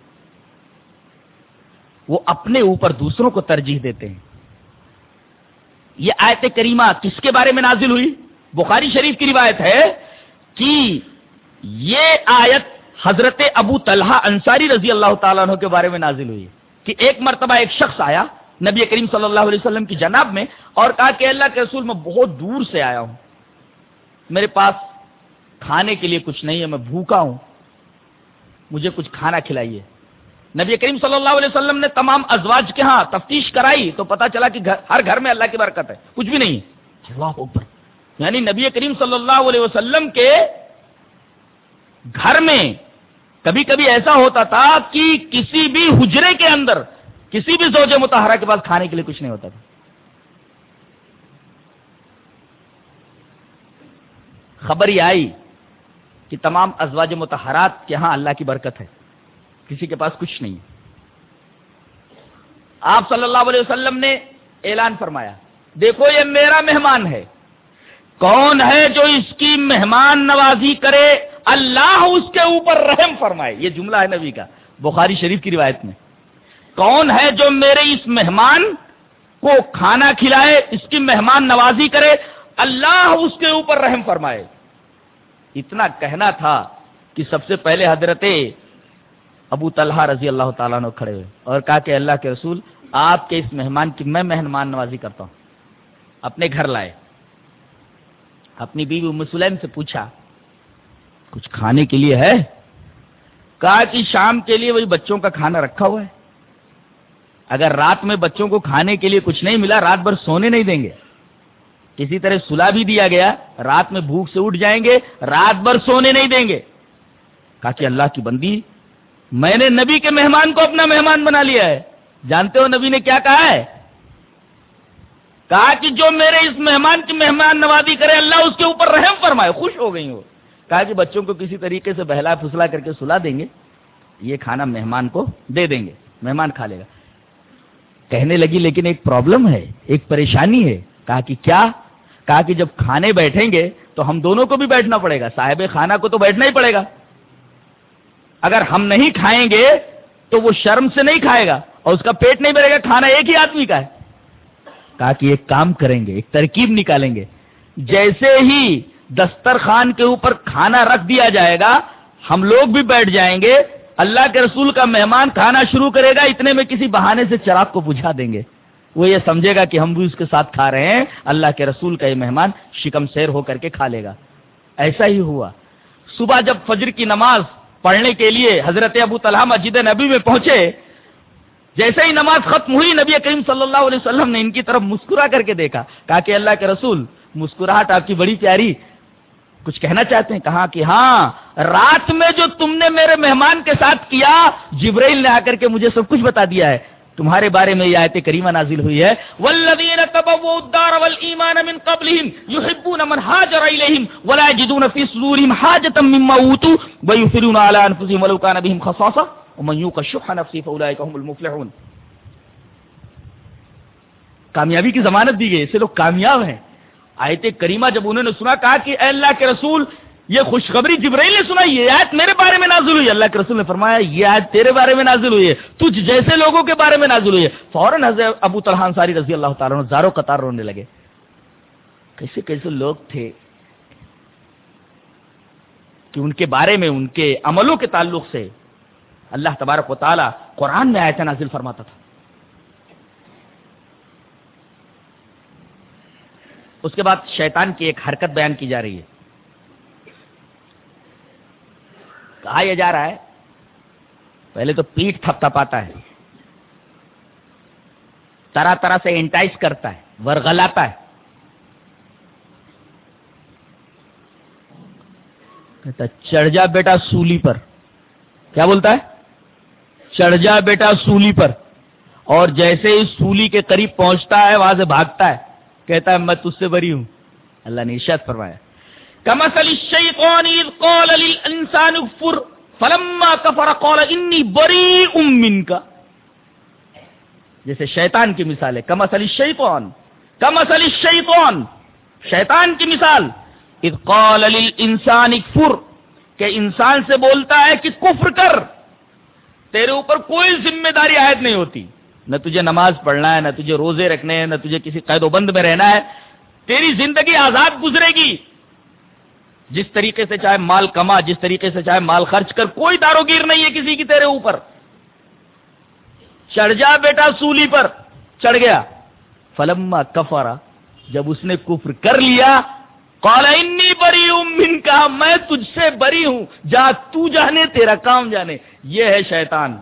Speaker 2: وہ اپنے اوپر دوسروں کو ترجیح دیتے ہیں۔ یہ آیت کریمہ کس کے بارے میں نازل ہوئی؟ بخاری شریف کی روایت ہے کہ یہ آیت حضرت ابو طلحہ انصاری رضی اللہ تعالیٰ عنہ کے بارے میں نازل ہوئی کہ ایک مرتبہ ایک شخص آیا نبی کریم صلی اللہ علیہ وسلم کی جناب میں اور کہا کہ اللہ کے رسول میں بہت دور سے آیا ہوں۔ میرے پاس کھانے کے لیے کچھ نہیں ہے، میں بھوکا ہوں۔ مجھے کچھ کھانا کھلائیے۔ نبی کریم صلی اللہ علیہ وسلم نے تمام ازواج کے ہاں تفتیش کرائی تو پتا چلا کہ ہر گھر میں اللہ کی برکت ہے۔ کچھ بھی نہیں اللہ یعنی نبی کریم صلی اللہ علیہ وسلم کے گھر میں کبھی کبھی ایسا ہوتا تھا کہ کسی بھی حجرے کے اندر کسی بھی زوج متحرہ کے پاس کھانے کے لیے کچھ نہیں ہوتا تھا۔ خبر یہ آئی۔ کہ تمام ازواج متحرات کے ہاں اللہ کی برکت ہے۔ کسی کے پاس کچھ نہیں۔ آپ صلی اللہ علیہ وسلم نے اعلان فرمایا، دیکھو یہ میرا مہمان ہے۔ کون ہے جو اس کی مہمان نوازی کرے؟ اللہ اس کے اوپر رحم فرمائے۔ یہ جملہ ہے نبی کا، بخاری شریف کی روایت میں۔ کون ہے جو میرے اس مہمان کو کھانا کھلائے، اس کی مہمان نوازی کرے؟ اللہ اس کے اوپر رحم فرمائے۔ اتنا کہنا تھا کہ سب سے پہلے حضرت ابو طلحہ رضی اللہ تعالیٰ نے کھڑے ہوئے اور کہا کہ اللہ کے رسول، آپ کے اس مہمان کی، میں مہمان نوازی کرتا ہوں۔ اپنے گھر لائے۔ اپنی بیوی ام سلیم سے پوچھا، کچھ کھانے کے لیے ہے؟ کہا کہ شام کے لیے وہی بچوں کا کھانا رکھا ہوا ہے۔ اگر رات میں بچوں کو کھانے کے لیے کچھ نہیں ملا، رات بھر سونے نہیں دیں گے۔ کسی طرح سلا بھی دیا گیا، رات میں بھوک سے اٹھ جائیں گے، رات بھر سونے نہیں دیں گے۔ کہا کہ اللہ کی بندی، میں نے نبی کے مہمان کو اپنا مہمان بنا لیا ہے۔ جانتے ہو نبی نے کیا کہا ہے؟ کہا کہ جو میرے اس مہمان کی مہمان نوازی کرے، اللہ اس کے اوپر رحم فرمائے، خوش ہو گئی ہو۔ کہا کہ بچوں کو کسی طریقے سے بہلا پھسلا کر کے سلا دیں گے، یہ کھانا مہمان کو دے دیں گے، مہمان کھا لے گا۔ کہنے لگی، لیکن ایک پرابلم ہے، ایک پریشانی ہے۔ کہا کہ کیا؟ کہا کہ جب کھانے بیٹھیں گے تو ہم دونوں کو بھی بیٹھنا پڑے گا۔ صاحب خانہ کو تو بیٹھنا ہی پڑے گا۔ اگر ہم نہیں کھائیں گے تو وہ شرم سے نہیں کھائے گا اور اس کا پیٹ نہیں بھرے گا، کھانا ایک ہی آدمی کا ہے۔ کہا کہ ایک کام کریں گے، ایک ترکیب نکالیں گے۔ جیسے ہی دسترخوان کے اوپر کھانا رکھ دیا جائے گا، ہم لوگ بھی بیٹھ جائیں گے۔ اللہ کے رسول کا مہمان کھانا شروع کرے گا، اتنے میں کسی بہانے سے چراغ کو بجھا دیں گے۔ وہ یہ سمجھے گا کہ ہم بھی اس کے ساتھ کھا رہے ہیں، اللہ کے رسول کا یہ مہمان شکم سیر ہو کر کے کھا لے گا۔ ایسا ہی ہوا۔ صبح جب فجر کی نماز پڑھنے کے لیے حضرت ابو طلحہ مسجد نبی میں پہنچے، جیسے ہی نماز ختم ہوئی، نبی کریم صلی اللہ علیہ وسلم نے ان کی طرف مسکرا کر کے دیکھا، کہا کہ اللہ کے رسول، مسکراہٹ آپ کی بڑی پیاری۔ کچھ کہنا چاہتے ہیں؟ کہا کہ ہاں رات میں جو تم نے میرے مہمان کے ساتھ کیا، جبرائیل نے آ کر کے مجھے سب کچھ بتا دیا ہے۔ تمہارے بارے میں یہ آیت کریمہ نازل ہوئی ہے۔ والذین تبوؤوا الدار والایمان من قبلهم يحبون من هاجر الیہم ولا یجدون فی صدورهم حاجة مما اوتوا ويؤثرون على انفسهم ولو كان بهم خصاصة ومن يوق شح نفسه فاولئک هم المفلحون۔ کامیابی کی ضمانت دی گئی اس سے لوگ کامیاب ہیں۔ آیت کریمہ جب انہوں نے سنا، کہا کہ اے اللہ کے رسول یہ خوشخبری جبرائیل نے سنا یہ آیت میرے بارے میں نازل ہوئی۔ اللہ کے رسول نے فرمایا، یہ آیت تیرے بارے میں نازل ہوئی ہے۔ تجھ جیسے لوگوں کے بارے میں نازل ہوئی ہے۔ فوراً حضرت ابو طلحان ساری رضی اللہ تعالیٰ زاروں قطار رونے لگے۔ کیسے کیسے لوگ تھے کہ ان کے بارے میں، ان کے عملوں کے تعلق سے اللہ تبارک و تعالیٰ قرآن میں آیت نازل فرماتا تھا۔ اس کے بعد شیطان کی ایک حرکت بیان کی جا رہی ہے۔ کہا یہ جا رہا ہے، پہلے تو پیٹ تھپ تھپاتا ہے، طرح طرح سے انٹائز کرتا ہے ورگلاتا ہے۔ کہتا چڑھ جا بیٹا سولی پر۔ کیا بولتا ہے؟ چڑھ جا بیٹا سولی پر۔ اور جیسے ہی سولی کے قریب پہنچتا ہے، وہاں سے بھاگتا ہے۔ کہتا ہے، میں تج سے بری ہوں۔ اللہ نے ارشاد فرمایا۔ كمثل الشيطان إذ قال للإنسان اكفر، فلما كفر قال إني بريء منك. جیسے شیطان کی مثال ہے کمسل الشیطان کمسل الشیطان شیطان کی مثال اذ قال للانسان اکفر کہ انسان سے بولتا ہے کہ کفر کر، تیرے اوپر کوئی ذمہ داری عائد نہیں ہوتی، نہ تجھے نماز پڑھنا ہے، نہ تجھے روزے رکھنے ہیں، نہ تجھے کسی قید و بند میں رہنا ہے، تیری زندگی آزاد گزرے گی جس طریقے سے چاہے مال کما، جس طریقے سے چاہے مال خرچ کر، کوئی داروگیر نہیں ہے کسی کی تیرے اوپر۔ چڑھ جا بیٹا سولی پر، چڑھ گیا۔ فلما کفرا، جب اس نے کفر کر لیا انی بری ہوں من کا میں تجھ سے بری ہوں۔ جا، تو جانے، تیرا کام جانے۔ یہ ہے شیطان۔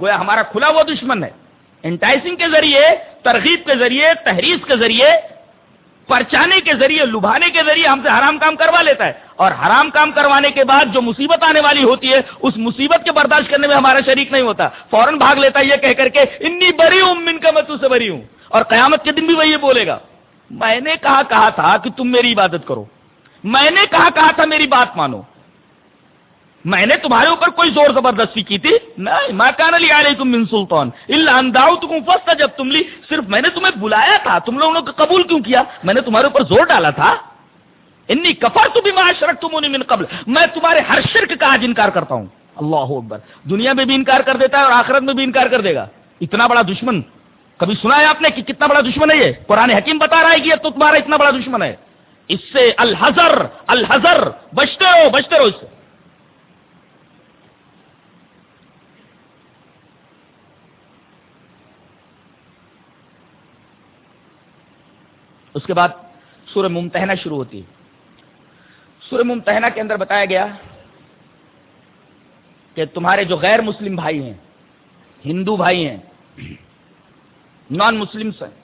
Speaker 2: گویا ہمارا کھلا ہوا دشمن ہے۔ انٹائسنگ کے ذریعے، ترغیب کے ذریعے تحریر کے ذریعے پرچانے کے ذریعے، لبھانے کے ذریعے ہم سے حرام کام کروا لیتا ہے۔ اور حرام کام کروانے کے بعد جو مصیبت آنے والی ہوتی ہے، اس مصیبت کے برداشت کرنے میں ہمارا شریک نہیں ہوتا۔ فوراً بھاگ لیتا ہے، یہ کہہ کر کے، انی بری ہوں، من کا میں سے بری ہوں۔ اور قیامت کے دن بھی وہ یہ بولے گا۔ میں نے کہا کہا تھا کہ تم میری عبادت کرو۔ میں نے کہا کہا تھا، میری بات مانو۔ میں نے تمہارے اوپر کوئی زور زبردستی کی تھی؟ نہیں میں کہا علی علیہ تم من سلطان اللہ انداؤ تم فستا جب تم لی، صرف میں نے تمہیں بلایا تھا، تم لوگوں نے قبول کیوں کیا؟ میں نے تمہارے اوپر زور ڈالا تھا؟ انی کفر تو بھی تم من قبل، میں تمہارے ہر شرک کا آج انکار کرتا ہوں۔ اللہ اکبر۔ دنیا میں بھی انکار کر دیتا ہے اور آخرت میں بھی انکار کر دے گا۔ اتنا بڑا دشمن۔ کبھی سنا ہے آپ نے کہ کتنا بڑا دشمن ہے یہ؟ قرآن حکیم بتا رہا ہے کہ یہ تو تمہارا اتنا بڑا دشمن ہے۔ اس سے الحضر الحضر بچتے رہو بچتے رہو اس سے۔ اس کے بعد سورہ ممتحنہ شروع ہوتی ہے۔ سورہ ممتحنہ کے اندر بتایا گیا کہ تمہارے جو غیر مسلم بھائی ہیں، ہندو بھائی ہیں، نان مسلم ہیں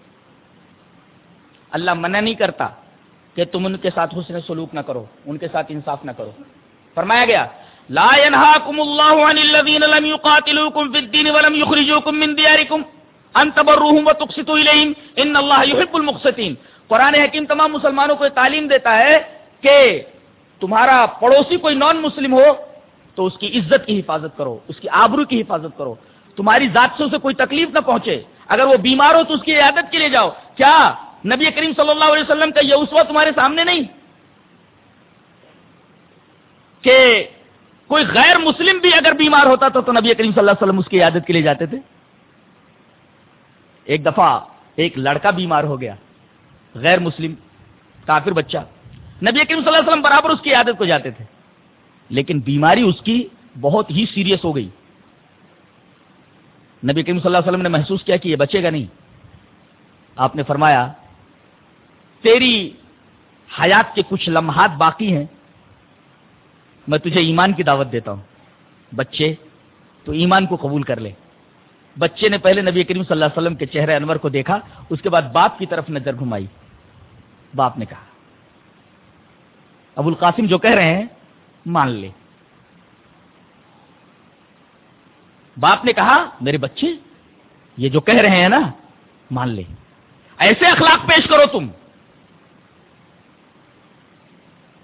Speaker 2: اللہ منع نہیں کرتا کہ تم ان کے ساتھ حسن سلوک نہ کرو، ان کے ساتھ انصاف نہ کرو۔ فرمایا گیا، لا ينهاكم الله عن الذين لم يقاتلوكم في الدين ولم يخرجوكم من دياركم ان تبروهم وتقسطوا اليهم ان الله يحب المقسطين قرآن حکیم تمام مسلمانوں کو تعلیم دیتا ہے کہ تمہارا پڑوسی کوئی نان مسلم ہو تو اس کی عزت کی حفاظت کرو، اس کی آبرو کی حفاظت کرو۔ تمہاری ذات سے اسے کوئی تکلیف نہ پہنچے۔ اگر وہ بیمار ہو تو اس کی عیادت کے لیے جاؤ۔ کیا نبی کریم صلی اللہ علیہ وسلم کا یہ اسوا تمہارے سامنے نہیں؟ کہ کوئی غیر مسلم بھی اگر بیمار ہوتا تو نبی کریم صلی اللہ علیہ وسلم اس کی عیادت کے لیے جاتے تھے؟ ایک دفعہ ایک لڑکا بیمار ہو گیا۔ غیر مسلم، کافر بچہ۔ نبی کریم صلی اللہ علیہ وسلم برابر اس کی عادت کو جاتے تھے، لیکن بیماری اس کی بہت ہی سیریس ہو گئی۔ نبی کریم صلی اللہ علیہ وسلم نے محسوس کیا کہ یہ بچے گا نہیں۔ آپ نے فرمایا، تیری حیات کے کچھ لمحات باقی ہیں، میں تجھے ایمان کی دعوت دیتا ہوں۔ بچے، تو ایمان کو قبول کر لے۔ بچے نے پہلے نبی کریم صلی اللہ علیہ وسلم کے چہرے انور کو دیکھا، اس کے بعد باپ کی طرف نظر گھمائی۔ باپ نے کہا، ابو القاسم جو کہہ رہے ہیں، مان لے۔ باپ نے کہا، میرے بچے، یہ جو کہہ رہے ہیں نا، مان لے۔ ایسے اخلاق پیش کرو تم۔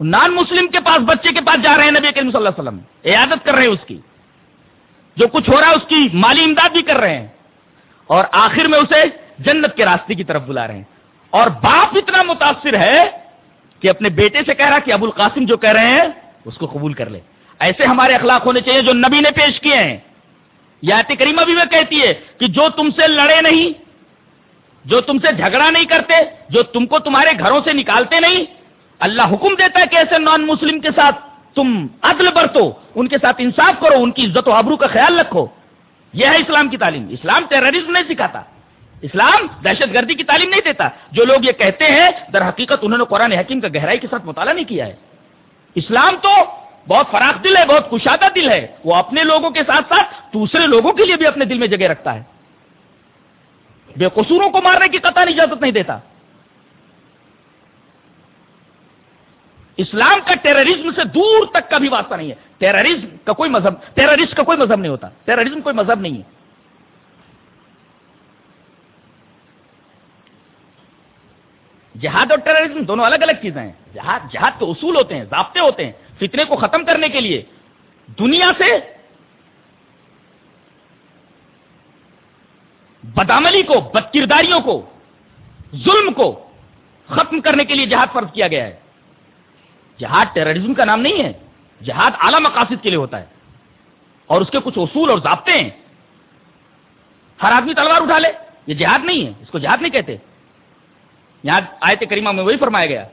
Speaker 2: نان مسلم کے پاس بچے کے پاس جا رہے ہیں نبی کریم صلی اللہ علیہ وسلم۔ عیادت کر رہے ہیں اس کی۔ جو کچھ ہو رہا ہے اس کی مالی امداد بھی کر رہے ہیں۔ اور آخر میں اسے جنت کے راستے کی طرف بلا رہے ہیں۔ اور باپ اتنا متاثر ہے کہ اپنے بیٹے سے کہہ رہا کہ ابو القاسم جو کہہ رہے ہیں، اس کو قبول کر لے۔ ایسے ہمارے اخلاق ہونے چاہیے جو نبی نے پیش کیے ہیں۔ یا کریمہ بھی وہ کہتی ہے کہ جو تم سے لڑے نہیں، جو تم سے جھگڑا نہیں کرتے، جو تم کو تمہارے گھروں سے نکالتے نہیں، اللہ حکم دیتا ہے کہ ایسے نان مسلم کے ساتھ تم عدل برتو، ان کے ساتھ انصاف کرو، ان کی عزت و آبرو کا خیال رکھو۔ یہ ہے اسلام کی تعلیم۔ اسلام ٹیررزم نہیں سکھاتا۔ اسلام دہشت گردی کی تعلیم نہیں دیتا۔ جو لوگ یہ کہتے ہیں، در حقیقت انہوں نے قرآن حکیم کا گہرائی کے ساتھ مطالعہ نہیں کیا ہے۔ اسلام تو بہت فراخ دل ہے، بہت کشادہ دل ہے۔ وہ اپنے لوگوں کے ساتھ ساتھ دوسرے لوگوں کے لیے بھی اپنے دل میں جگہ رکھتا ہے۔ بے قصوروں کو مارنے کی قطع اجازت نہیں دیتا۔ اسلام کا ٹیررزم سے دور تک کا بھی واسطہ نہیں ہے۔ ٹیررزم کا کوئی مذہب ٹیررسٹ کا کوئی مذہب نہیں ہوتا۔ ٹیررزم کوئی مذہب نہیں ہے۔ جہاد اور ٹیررزم دونوں الگ الگ چیزیں ہیں۔ جہاد جہاد کے اصول ہوتے ہیں، ضابطے ہوتے ہیں۔ فتنے کو ختم کرنے کے لیے دنیا سے بداملی کو بد کرداریوں کو، ظلم کو ختم کرنے کے لیے جہاد فرض کیا گیا ہے۔ جہاد ٹیررزم کا نام نہیں ہے، جہاد اعلی مقاصد کے لیے ہوتا ہے۔ اور اس کے کچھ اصول اور ضابطے ہیں۔ ہر آدمی تلوار اٹھا لے، یہ جہاد نہیں ہے، اس کو جہاد نہیں کہتے۔ یہاں آیت کریمہ میں وہی فرمایا گیا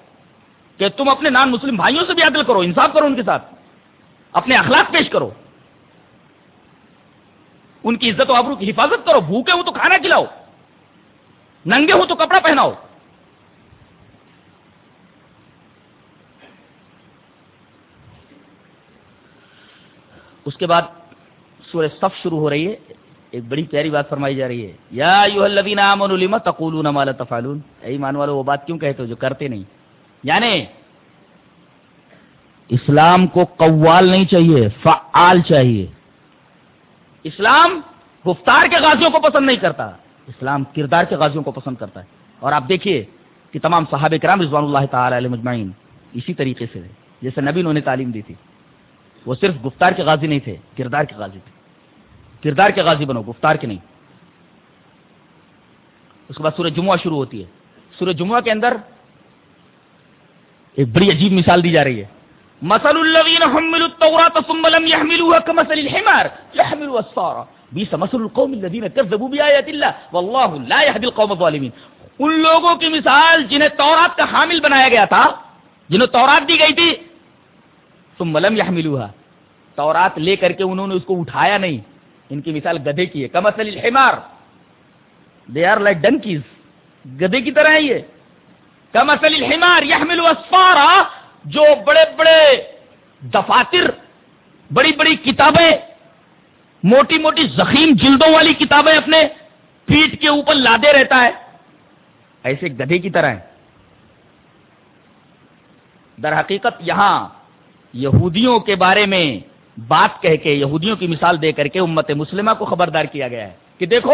Speaker 2: کہ تم اپنے نان مسلم بھائیوں سے بھی عدل کرو، انصاف کرو ان کے ساتھ، اپنے اخلاق پیش کرو، ان کی عزت و آبرو کی حفاظت کرو، بھوکے ہو تو کھانا کھلاؤ، ننگے ہو تو کپڑا پہناؤ۔ اس کے بعد سورہ صف شروع ہو رہی ہے۔ ایک بڑی پیاری بات فرمائی جا رہی ہے۔ یا ایوہ الذین آمنوا لما تقولون ما لا تفعلون؟ اے ایمان والو، وہ بات کیوں کہتے ہو جو کرتے نہیں؟ یعنی اسلام کو قوال نہیں چاہیے، فعال چاہیے۔ اسلام گفتار کے غازیوں کو پسند نہیں کرتا۔ اسلام کردار کے غازیوں کو پسند کرتا ہے۔ اور آپ دیکھیے کہ تمام صحابہ کرام رضوان اللہ تعالی علیہ مجمعین اسی طریقے سے جیسے نبی انہوں نے تعلیم دی تھی۔ وہ صرف گفتار کے غازی نہیں تھے، کردار کے غازی تھے۔ کردار کے غازی بنو، گفتار کے نہیں۔ اس کے بعد سورج جمعہ شروع ہوتی ہے۔ سورج جمعہ کے اندر ایک بڑی عجیب مثال دی جا رہی ہے۔ مسل الذين حملوا التوراة ثم لم يحملوها كمثل الحمار يحمل اسفارا بيس مثل القوم الذين كذبوا بآيات الله والله لا يهدي القوم الظالمين ان لوگوں کی مثال جنہیں تورات کا حامل بنایا گیا تھا، جنہیں تورات دی گئی تھی، ثم لم يحملوها۔ تورات لے کر کے انہوں نے اس کو اٹھایا نہیں۔ ان کی مثال گدھے کی ہے۔ کمثل الحمار۔ دے آر لائک ڈنکیز گدھے کی طرح ہے یہ۔ کمثل الحمار يحمل اسفارا، جو بڑے بڑے دفاتر، بڑی بڑی کتابیں، موٹی موٹی زخیم جلدوں والی کتابیں اپنے پیٹ کے اوپر لادے رہتا ہے۔ ایسے گدھے کی طرح در حقیقت یہاں یہودیوں کے بارے میں بات کہہ کے یہودیوں کی مثال دے کر کے امت مسلمہ کو خبردار کیا گیا ہے کہ دیکھو،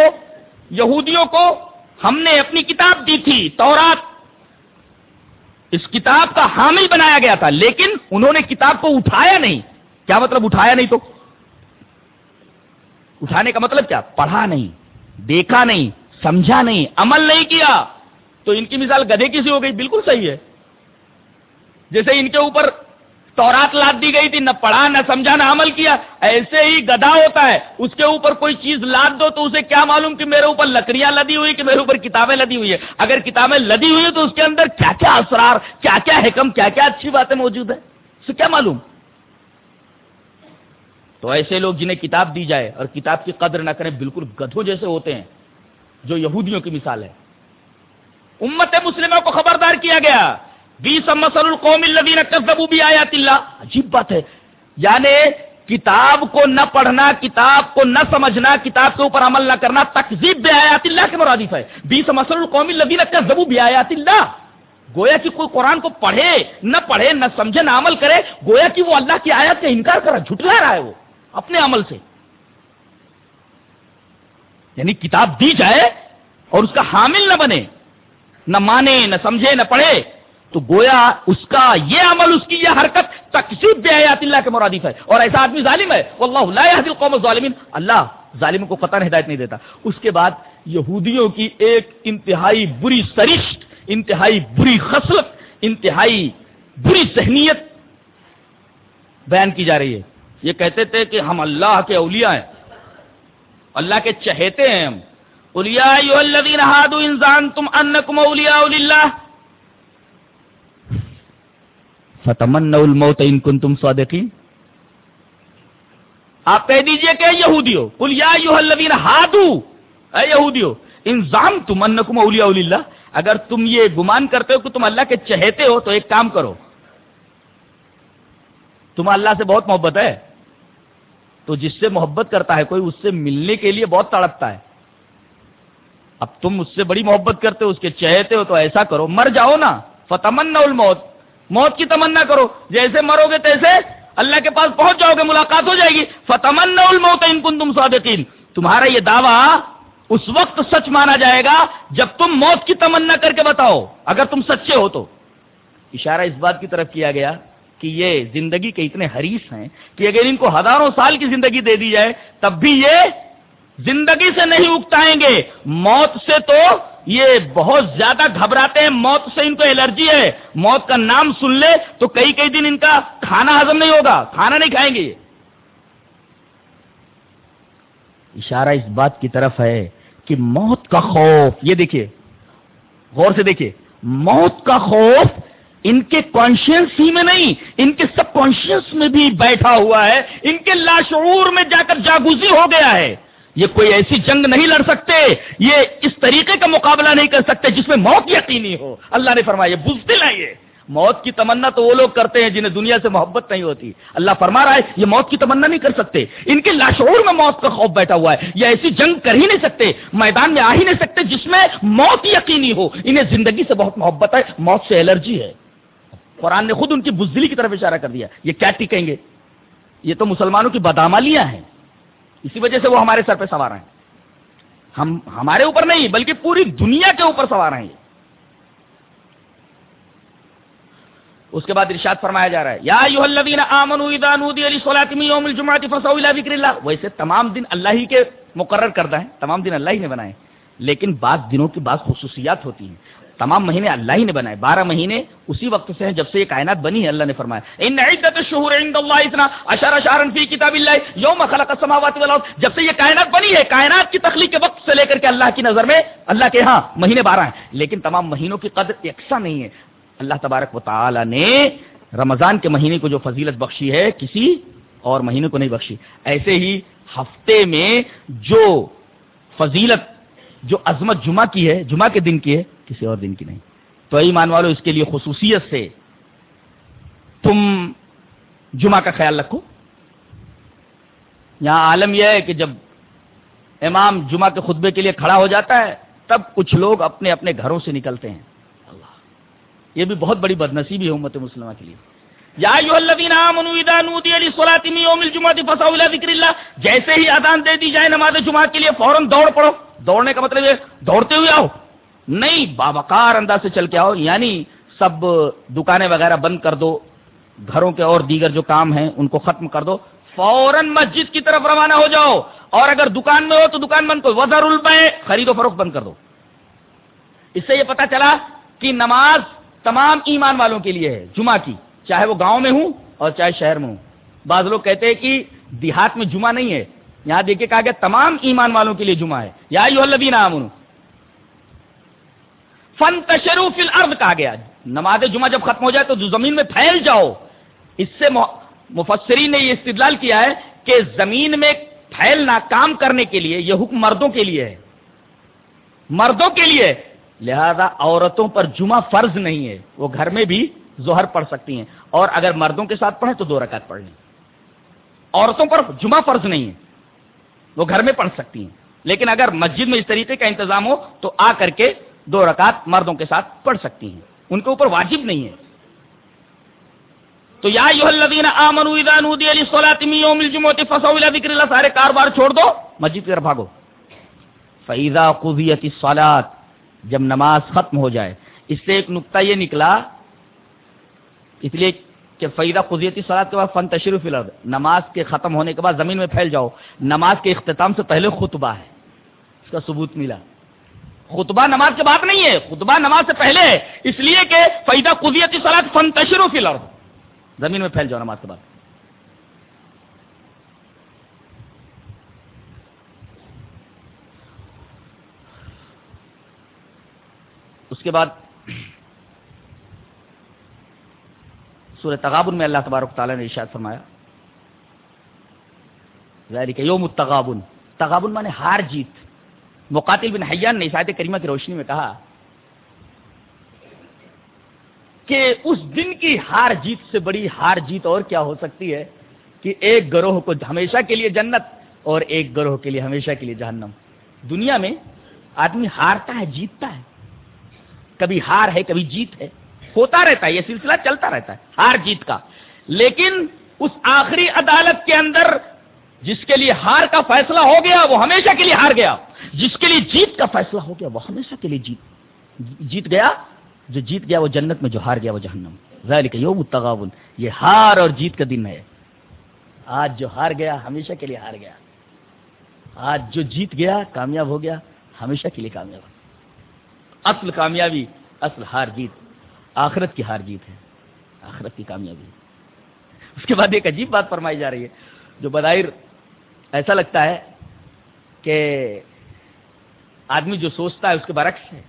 Speaker 2: یہودیوں کو ہم نے اپنی کتاب دی تھی، تورات۔ اس کتاب کا حامل بنایا گیا تھا، لیکن انہوں نے کتاب کو اٹھایا نہیں۔ کیا مطلب اٹھایا نہیں تو؟ اٹھانے کا مطلب کیا؟ پڑھا نہیں، دیکھا نہیں، سمجھا نہیں، عمل نہیں کیا۔ تو ان کی مثال گدھے کی سی ہو گئی؟ بالکل صحیح ہے۔ جیسے ان کے اوپر تورات لاد دی گئی تھی، نہ پڑھا، نہ سمجھا، نہ عمل کیا۔ ایسے ہی گدا ہوتا ہے۔ اس کے اوپر کوئی چیز لاد دو تو اسے کیا معلوم کہ میرے اوپر لکڑیاں لدی ہوئی، کہ میرے اوپر کتابیں لدی ہوئی ہے اگر کتابیں لدی ہوئی تو اس کے اندر کیا کیا اسرار، کیا کیا حکم، کیا کیا اچھی باتیں موجود ہیں؟ اسے کیا معلوم؟ تو ایسے لوگ جنہیں کتاب دی جائے اور کتاب کی قدر نہ کریں، بالکل گدھوں جیسے ہوتے ہیں، جو یہودیوں کی مثال ہے۔ امت مسلموں کو خبردار کیا گیا۔ مسل القوم الذین کذبوا بآیات اللہ۔ عجیب بات ہے۔ یعنی کتاب کو نہ پڑھنا، کتاب کو نہ سمجھنا، کتاب کے اوپر عمل نہ کرنا تقزیب بے آیات اللہ کے مرادف ہے۔ بیس مسل القومی لبی کا زبو آیات اللہ۔ گویا کہ کوئی قرآن کو پڑھے، نہ پڑھے، نہ سمجھے، نہ عمل کرے، گویا کہ وہ اللہ کی آیات کا انکار کر رہا جھٹلا رہا ہے وہ، اپنے عمل سے۔ یعنی کتاب دی جائے اور اس کا حامل نہ بنے۔ نہ مانے، نہ سمجھے، نہ پڑھے۔ تو گویا اس کا یہ عمل، اس کی یہ حرکت تقسیب بے آیات اللہ کے مرادف ہے۔ اور ایسا آدمی ظالم ہے اللہ اللہ قوم ظالمین اللہ ظالموں کو قطر ہدایت نہیں دیتا۔ اس کے بعد یہودیوں کی ایک انتہائی بری سرشت، انتہائی بری خصلت، انتہائی بری ذہنیت بیان کی جا رہی ہے۔ یہ کہتے تھے کہ ہم اللہ کے اولیاء ہیں۔ اللہ کے چہیتے ہیں ہم۔ اولیاء انسان تم ان کم اولیا فتمن الموت ان کن تم صادقین؟ آپ کہہ دیجیے کہ یہودیو، قل یا ایوہ الذین ہادو، اے یہودیو انزام تم انکم اولیاء اللہ اگر تم یہ گمان کرتے ہو کہ تم اللہ کے چہتے ہو تو ایک کام کرو۔ تم اللہ سے بہت محبت ہے۔ تو جس سے محبت کرتا ہے کوئی، اس سے ملنے کے لیے بہت تڑپتا ہے۔ اب تم اس سے بڑی محبت کرتے ہو، اس کے چہتے ہو تو ایسا کرو۔ مر جاؤ نا۔ فتمن الموت۔ موت کی تمنا کرو، جیسے مرو گے تیسے اللہ کے پاس پہنچ جاؤ گے، ملاقات ہو جائے گی۔ فتمن الموت ان کن تم صادقین تمہارا یہ دعویٰ اس وقت سچ مانا جائے گا جب تم موت کی تمنا کر کے بتاؤ۔ اگر تم سچے ہو تو۔ اشارہ اس بات کی طرف کیا گیا کہ یہ زندگی کے اتنے حریص ہیں کہ اگر ان کو ہزاروں سال کی زندگی دے دی جائے، تب بھی یہ زندگی سے نہیں اگتائیں گے۔ موت سے تو یہ بہت زیادہ گھبراتے ہیں، موت سے ان کو الرجی ہے۔ موت کا نام سن لے تو کئی کئی دن ان کا کھانا ہزم نہیں ہوگا، کھانا نہیں کھائیں گے۔ یہ اشارہ اس بات کی طرف ہے کہ موت کا خوف، یہ دیکھیے، غور سے دیکھیے، موت کا خوف ان کے کانشیس ہی میں نہیں، ان کے سب کانشیس میں بھی بیٹھا ہوا ہے، ان کے لاشعور میں جا کر جاگوزی ہو گیا ہے۔ یہ کوئی ایسی جنگ نہیں لڑ سکتے، یہ اس طریقے کا مقابلہ نہیں کر سکتے جس میں موت یقینی ہو۔ اللہ نے فرمایا بزدل ہے یہ۔ موت کی تمنا تو وہ لوگ کرتے ہیں جنہیں دنیا سے محبت نہیں ہوتی۔ اللہ فرما رہا ہے، یہ موت کی تمنا نہیں کر سکتے۔ ان کے لاشعور میں موت کا خوف بیٹھا ہوا ہے۔ یہ ایسی جنگ کر ہی نہیں سکتے، میدان میں آ ہی نہیں سکتے جس میں موت یقینی ہو۔ انہیں زندگی سے بہت محبت ہے، موت سے الرجی ہے۔ قرآن نے خود ان کی بزدلی کی طرف اشارہ کر دیا۔ یہ کیا ٹکیں گے؟ یہ تو مسلمانوں کی بدامالیاں ہیں۔ اسی وجہ سے وہ ہمارے سر پہ سوار ہیں۔ ہم، ہمارے اوپر نہیں، بلکہ پوری دنیا کے اوپر سوار ہیں۔ اس کے بعد ارشاد فرمایا جا رہا ہے، یا ذکر اللہ۔ ویسے تمام دن اللہ ہی کے مقرر کردہ ہیں، تمام دن اللہ ہی نے بنائے لیکن بعض دنوں کی بعض خصوصیات ہوتی ہیں۔ تمام مہینے اللہ ہی نے بنائے، بارہ مہینے اسی وقت سے ہیں جب سے یہ کائنات بنی ہے، اللہ نے فرمایا۔ ان عدت الشہور عند اللہ اتنا اشار اشارن فی کتاب اللہ، یوم خلق السماوات والارض۔ جب سے یہ کائنات بنی ہے، کائنات کی تخلیق کے وقت سے لے کر کے اللہ کی نظر میں، اللہ کے ہاں مہینے بارہ ہیں۔ لیکن تمام مہینوں کی قدر یکساں نہیں ہے۔ اللہ تبارک و تعالی نے رمضان کے مہینے کو جو فضیلت بخشی ہے، کسی اور مہینے کو نہیں بخشی۔ ایسے ہی ہفتے میں جو فضیلت، جو عظمت جمعہ کی ہے، جمعہ کے دن کی ہے کسی اور دن کی نہیں۔ تو ایمان والو، اس کے لیے خصوصیت سے تم جمعہ کا خیال رکھو۔ یہاں عالم یہ ہے کہ جب امام جمعہ کے خطبے کے لیے کھڑا ہو جاتا ہے، تب کچھ لوگ اپنے اپنے گھروں سے نکلتے ہیں۔ اللہ۔ یہ بھی بہت بڑی بدنسیبی ہے امت مسلمہ کے لیے۔ جیسے ہی اذان دے دی جائے نماز جمعہ کے لیے فوراً دوڑ پڑو دوڑنے کا مطلب یہ دوڑتے ہوئے آؤ۔ نہیں بابکار انداز سے چل کے آؤ یعنی سب دکانیں وغیرہ بند کر دو، گھروں کے اور دیگر جو کام ہیں ان کو ختم کر دو، فوراً مسجد کی طرف روانہ ہو جاؤ۔ اور اگر دکان میں ہو تو دکان بند کرو وزر البے خرید و فروخت بند کر دو۔ اس سے یہ پتا چلا کہ نماز تمام ایمان والوں کے لیے ہے، جمعہ کی، چاہے وہ گاؤں میں ہوں اور چاہے شہر میں ہوں۔ بعض لوگ کہتے ہیں کہ دیہات میں جمعہ نہیں ہے۔ یہاں دیکھے کہا گیا تمام ایمان والوں کے لیے جمعہ ہے۔ یا یو اللہ فن تشرو فل ارد کہا گیا نماز جمعہ جب ختم ہو جائے تو زمین میں پھیل جاؤ۔ اس سے مفسرین نے یہ استدلال کیا ہے کہ زمین میں پھیلنا کام کرنے کے لیے یہ حکم مردوں کے لیے ہے۔ مردوں کے لیے۔ لہذا عورتوں پر جمعہ فرض نہیں ہے۔ وہ گھر میں بھی زہر پڑھ سکتی ہیں۔ اور اگر مردوں کے ساتھ پڑھیں تو دو رکعت پڑھ لیں۔ عورتوں پر جمعہ فرض نہیں ہے۔ وہ گھر میں پڑھ سکتی ہیں۔ لیکن اگر مسجد میں اس طریقے کا انتظام ہو تو آ کر کے دو رکعت مردوں کے ساتھ پڑھ سکتی ہیں۔ ان کے اوپر واجب نہیں ہے۔ تو یا الذین آمنوا اذا نودی للصلاة من یوم الى ذکر اللہ، سارے کاروبار چھوڑ دو، مسجد کی طرف بھاگو۔ فیضا قضیت الصلاة، جب نماز ختم ہو جائے، اس سے ایک نقطہ یہ نکلا، اس لیے کہ فیدہ قضیتی سلاد کے بعد فن تشریف الارض نماز کے ختم ہونے کے بعد زمین میں پھیل جاؤ۔ نماز کے اختتام سے پہلے خطبہ ہے، اس کا ثبوت ملا۔ خطبہ نماز کے بعد نہیں ہے، خطبہ نماز سے پہلے ہے۔ اس لیے کہ فیدہ قضیتی سلاد فن تشریف الارض زمین میں پھیل جاؤ نماز کے بعد۔ اس کے بعد سورہ تغابن میں اللہ تبارک تعالیٰ نے ارشاد فرمایا۔ ظاہر کہ یوم التغابن۔ تغابن مانے ہار جیت۔ مقاتل بن حیان نے عیسائیت کریمہ کی روشنی میں کہا کہ اس دن کی ہار جیت سے بڑی ہار جیت اور کیا ہو سکتی ہے کہ ایک گروہ کو ہمیشہ کے لیے جنت اور ایک گروہ کے لیے ہمیشہ کے لیے جہنم۔ دنیا میں آدمی ہارتا ہے، جیتتا ہے۔ کبھی ہار ہے، کبھی جیت ہے۔ ہوتا رہتا ہے، یہ سلسلہ چلتا رہتا ہے، ہار جیت کا۔ لیکن اس آخری عدالت کے اندر جس کے لیے ہار کا فیصلہ ہو گیا، وہ ہمیشہ کے لیے ہار گیا۔ جس کے لیے جیت کا فیصلہ ہو گیا، وہ ہمیشہ کے لیے جیت۔ جیت گیا، جو جیت گیا، وہ جنت میں جو ہار گیا، وہ جہنم۔ ظاہر کہ یوم التغابن۔ یہ ہار اور جیت کا دن ہے۔ آج جو ہار گیا، ہمیشہ کے لیے ہار گیا۔ آج جو جیت گیا، کامیاب ہو گیا، ہمیشہ کے لیے کامیاب۔ ہو اصل کامیابی، اصل ہار جیت۔ آخرت کی ہار جیت ہے۔ آخرت کی کامیابی۔ اس کے بعد ایک عجیب بات فرمائی جا رہی ہے، جو بظاہر ایسا لگتا ہے کہ آدمی جو سوچتا ہے اس کے برعکس ہے۔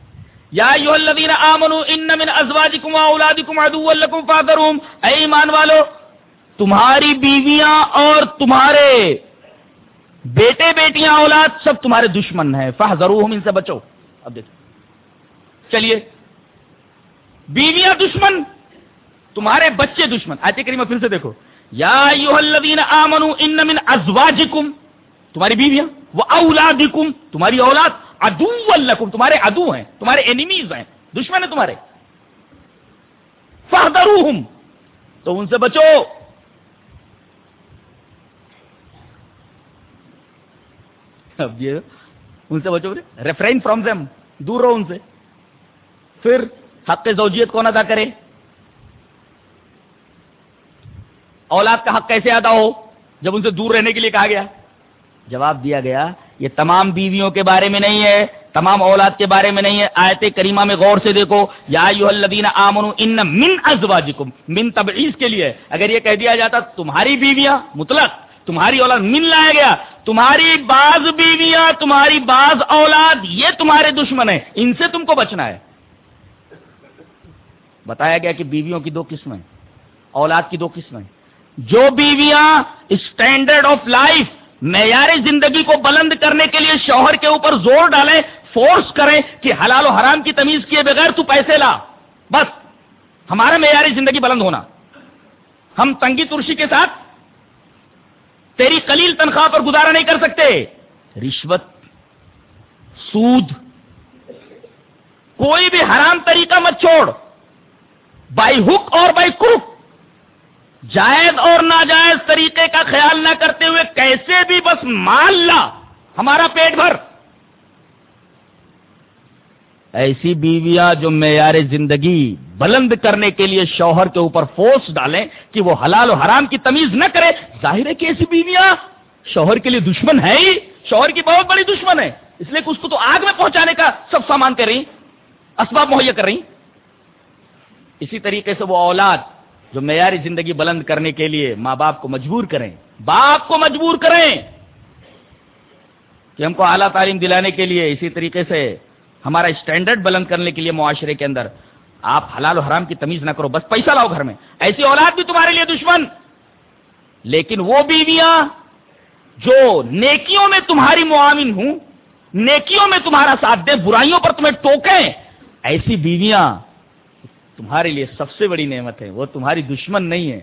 Speaker 2: یا ان من ازواجکم اولادکم عدو لکم فاذرهم اے ایمان والو، تمہاری بیویاں اور تمہارے بیٹے بیٹیاں اولاد سب تمہارے دشمن ہیں۔ فاحذروہم ان سے بچو۔ اب دیکھو۔ چلیے۔ بیویاں دشمن، تمہارے بچے دشمن۔ آتے کریمہ پھر سے دیکھو۔ یا آمنو ان من ازواجکم، تمہاری بیویاں وہ اولادکم، تمہاری اولاد ادو لکم، تمہارے ادو ہیں، تمہارے اینیمیز ہیں، دشمن ہیں تمہارے۔ فہدروہم تو ان سے بچو۔ اب یہ ان سے بچو۔ ریفرین فرام دم دور رہو ان سے۔ پھر حق زوجیت کون ادا کرے؟ اولاد کا حق کیسے ادا ہو؟ جب ان سے دور رہنے کے لیے کہا گیا۔ جواب دیا گیا، یہ تمام بیویوں کے بارے میں نہیں ہے، تمام اولاد کے بارے میں نہیں ہے۔ آیت کریمہ میں غور سے دیکھو، یا الذین آمنوا ان من ازواجکم، من تبعیض کے لیے۔ اگر یہ کہہ دیا جاتا، تمہاری بیویاں مطلق، تمہاری اولاد من لایا گیا، تمہاری بعض بیویاں، تمہاری بعض اولاد، یہ تمہارے دشمن ہیں۔ ان سے تم کو بچنا ہے۔ بتایا گیا کہ بیویوں کی دو قسمیں، اولاد کی دو قسمیں۔ جو بیویاں اسٹینڈرڈ آف لائف معیار زندگی کو بلند کرنے کے لیے شوہر کے اوپر زور ڈالیں فورس کریں کہ حلال و حرام کی تمیز کیے بغیر تو پیسے لا۔ بس، ہمارا معیاری زندگی بلند ہونا۔ ہم تنگی ترشی کے ساتھ تیری قلیل تنخواہ پر گزارا نہیں کر سکتے۔ رشوت، سود، کوئی بھی حرام طریقہ مت چھوڑ۔ بائی ہک اور بائی کروک جائز اور ناجائز طریقے کا خیال نہ کرتے ہوئے کیسے بھی بس مان لا، ہمارا پیٹ بھر۔ ایسی بیویاں جو معیار زندگی بلند کرنے کے لیے شوہر کے اوپر فورس ڈالیں کہ وہ حلال و حرام کی تمیز نہ کرے، ظاہر ہے کہ ایسی بیویاں شوہر کے لیے دشمن ہے ہی۔ شوہر کی بہت بڑی دشمن ہے۔ اس لیے کہ اس کو تو آگ میں پہنچانے کا سب سامان کر رہی اسباب مہیا کر رہی اسی طریقے سے وہ اولاد جو معیاری زندگی بلند کرنے کے لیے ماں باپ کو مجبور کریں، باپ کو مجبور کریں کہ ہم کو اعلیٰ تعلیم دلانے کے لیے اسی طریقے سے ہمارا اسٹینڈرڈ بلند کرنے کے لیے معاشرے کے اندر آپ حلال و حرام کی تمیز نہ کرو، بس پیسہ لاؤ گھر میں۔ ایسی اولاد بھی تمہارے لیے دشمن۔ لیکن وہ بیویاں جو نیکیوں میں تمہاری معاون ہوں، نیکیوں میں تمہارا ساتھ دیں، برائیوں پر تمہیں ٹوکیں، ایسی بیویاں تمہارے لیے سب سے بڑی نعمت ہے، وہ تمہاری دشمن نہیں ہے۔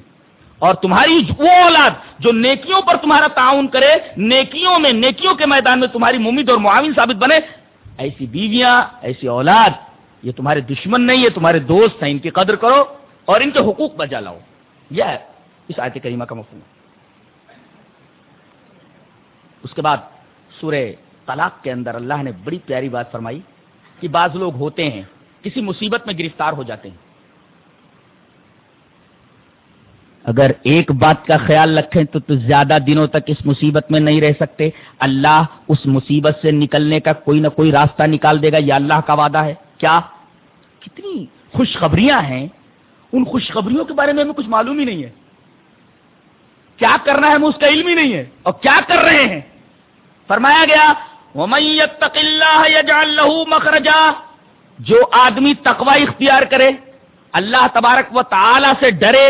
Speaker 2: اور تمہاری وہ اولاد جو نیکیوں پر تمہارا تعاون کرے، نیکیوں میں، نیکیوں کے میدان میں تمہاری ممید اور معاون ثابت بنے، ایسی بیویاں، ایسی اولاد، یہ تمہارے دشمن نہیں ہے، تمہارے دوست ہیں، ان کی قدر کرو اور ان کے حقوق بجا لاؤ۔ یہ ہے اس آیت کریمہ کا مفہوم۔ اس کے بعد سورہ طلاق کے اندر اللہ نے بڑی پیاری بات فرمائی کہ بعض لوگ ہوتے ہیں کسی مصیبت میں گرفتار ہو جاتے ہیں۔ اگر ایک بات کا خیال رکھیں تو تو زیادہ دنوں تک اس مصیبت میں نہیں رہ سکتے۔ اللہ اس مصیبت سے نکلنے کا کوئی نہ کوئی راستہ نکال دے گا۔ یہ اللہ کا وعدہ ہے۔ کیا؟ کتنی خوشخبریاں ہیں۔ ان خوشخبریوں کے بارے میں ہمیں کچھ معلوم ہی نہیں ہے۔ کیا کرنا ہے ہمیں اس کا علم ہی نہیں ہے۔ اور کیا کر رہے ہیں۔ فرمایا گیا مخرجا۔ جو آدمی تقوا اختیار کرے، اللہ تبارک و تعالی سے ڈرے،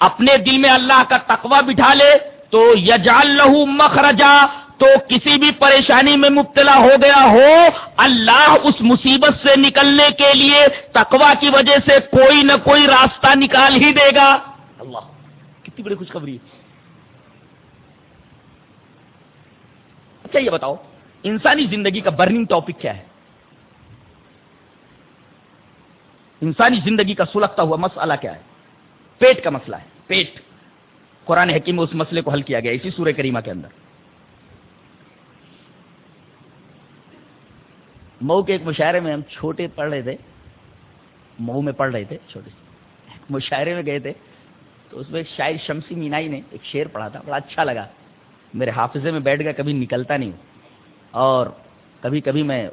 Speaker 2: اپنے دل میں اللہ کا تقوی بٹھا لے، تو یجال لہو مخرجا، تو کسی بھی پریشانی میں مبتلا ہو گیا ہو، اللہ اس مصیبت سے نکلنے کے لیے تقوا کی وجہ سے کوئی نہ کوئی راستہ نکال ہی دے گا۔ اللہ، کتنی بڑی خوشخبری اچھا یہ بتاؤ، انسانی زندگی کا برننگ ٹاپک کیا ہے؟ انسانی زندگی کا سلگتا ہوا مسئلہ کیا ہے؟ پیٹ کا مسئلہ ہے، پیٹ۔ قرآن حکیم میں اس مسئلے کو حل کیا گیا، اسی سورہ کریمہ کے اندر۔ مئو کے ایک مشاعرے میں ہم چھوٹے پڑھ رہے تھے۔ مئو میں پڑھ رہے تھے، چھوٹے۔ مشاعرے میں گئے تھے۔ تو اس میں شاعر شمسی مینائی نے ایک شعر پڑھا تھا، بڑا اچھا لگا۔ میرے حافظے میں بیٹھ گیا کبھی نکلتا نہیں اور کبھی کبھی میں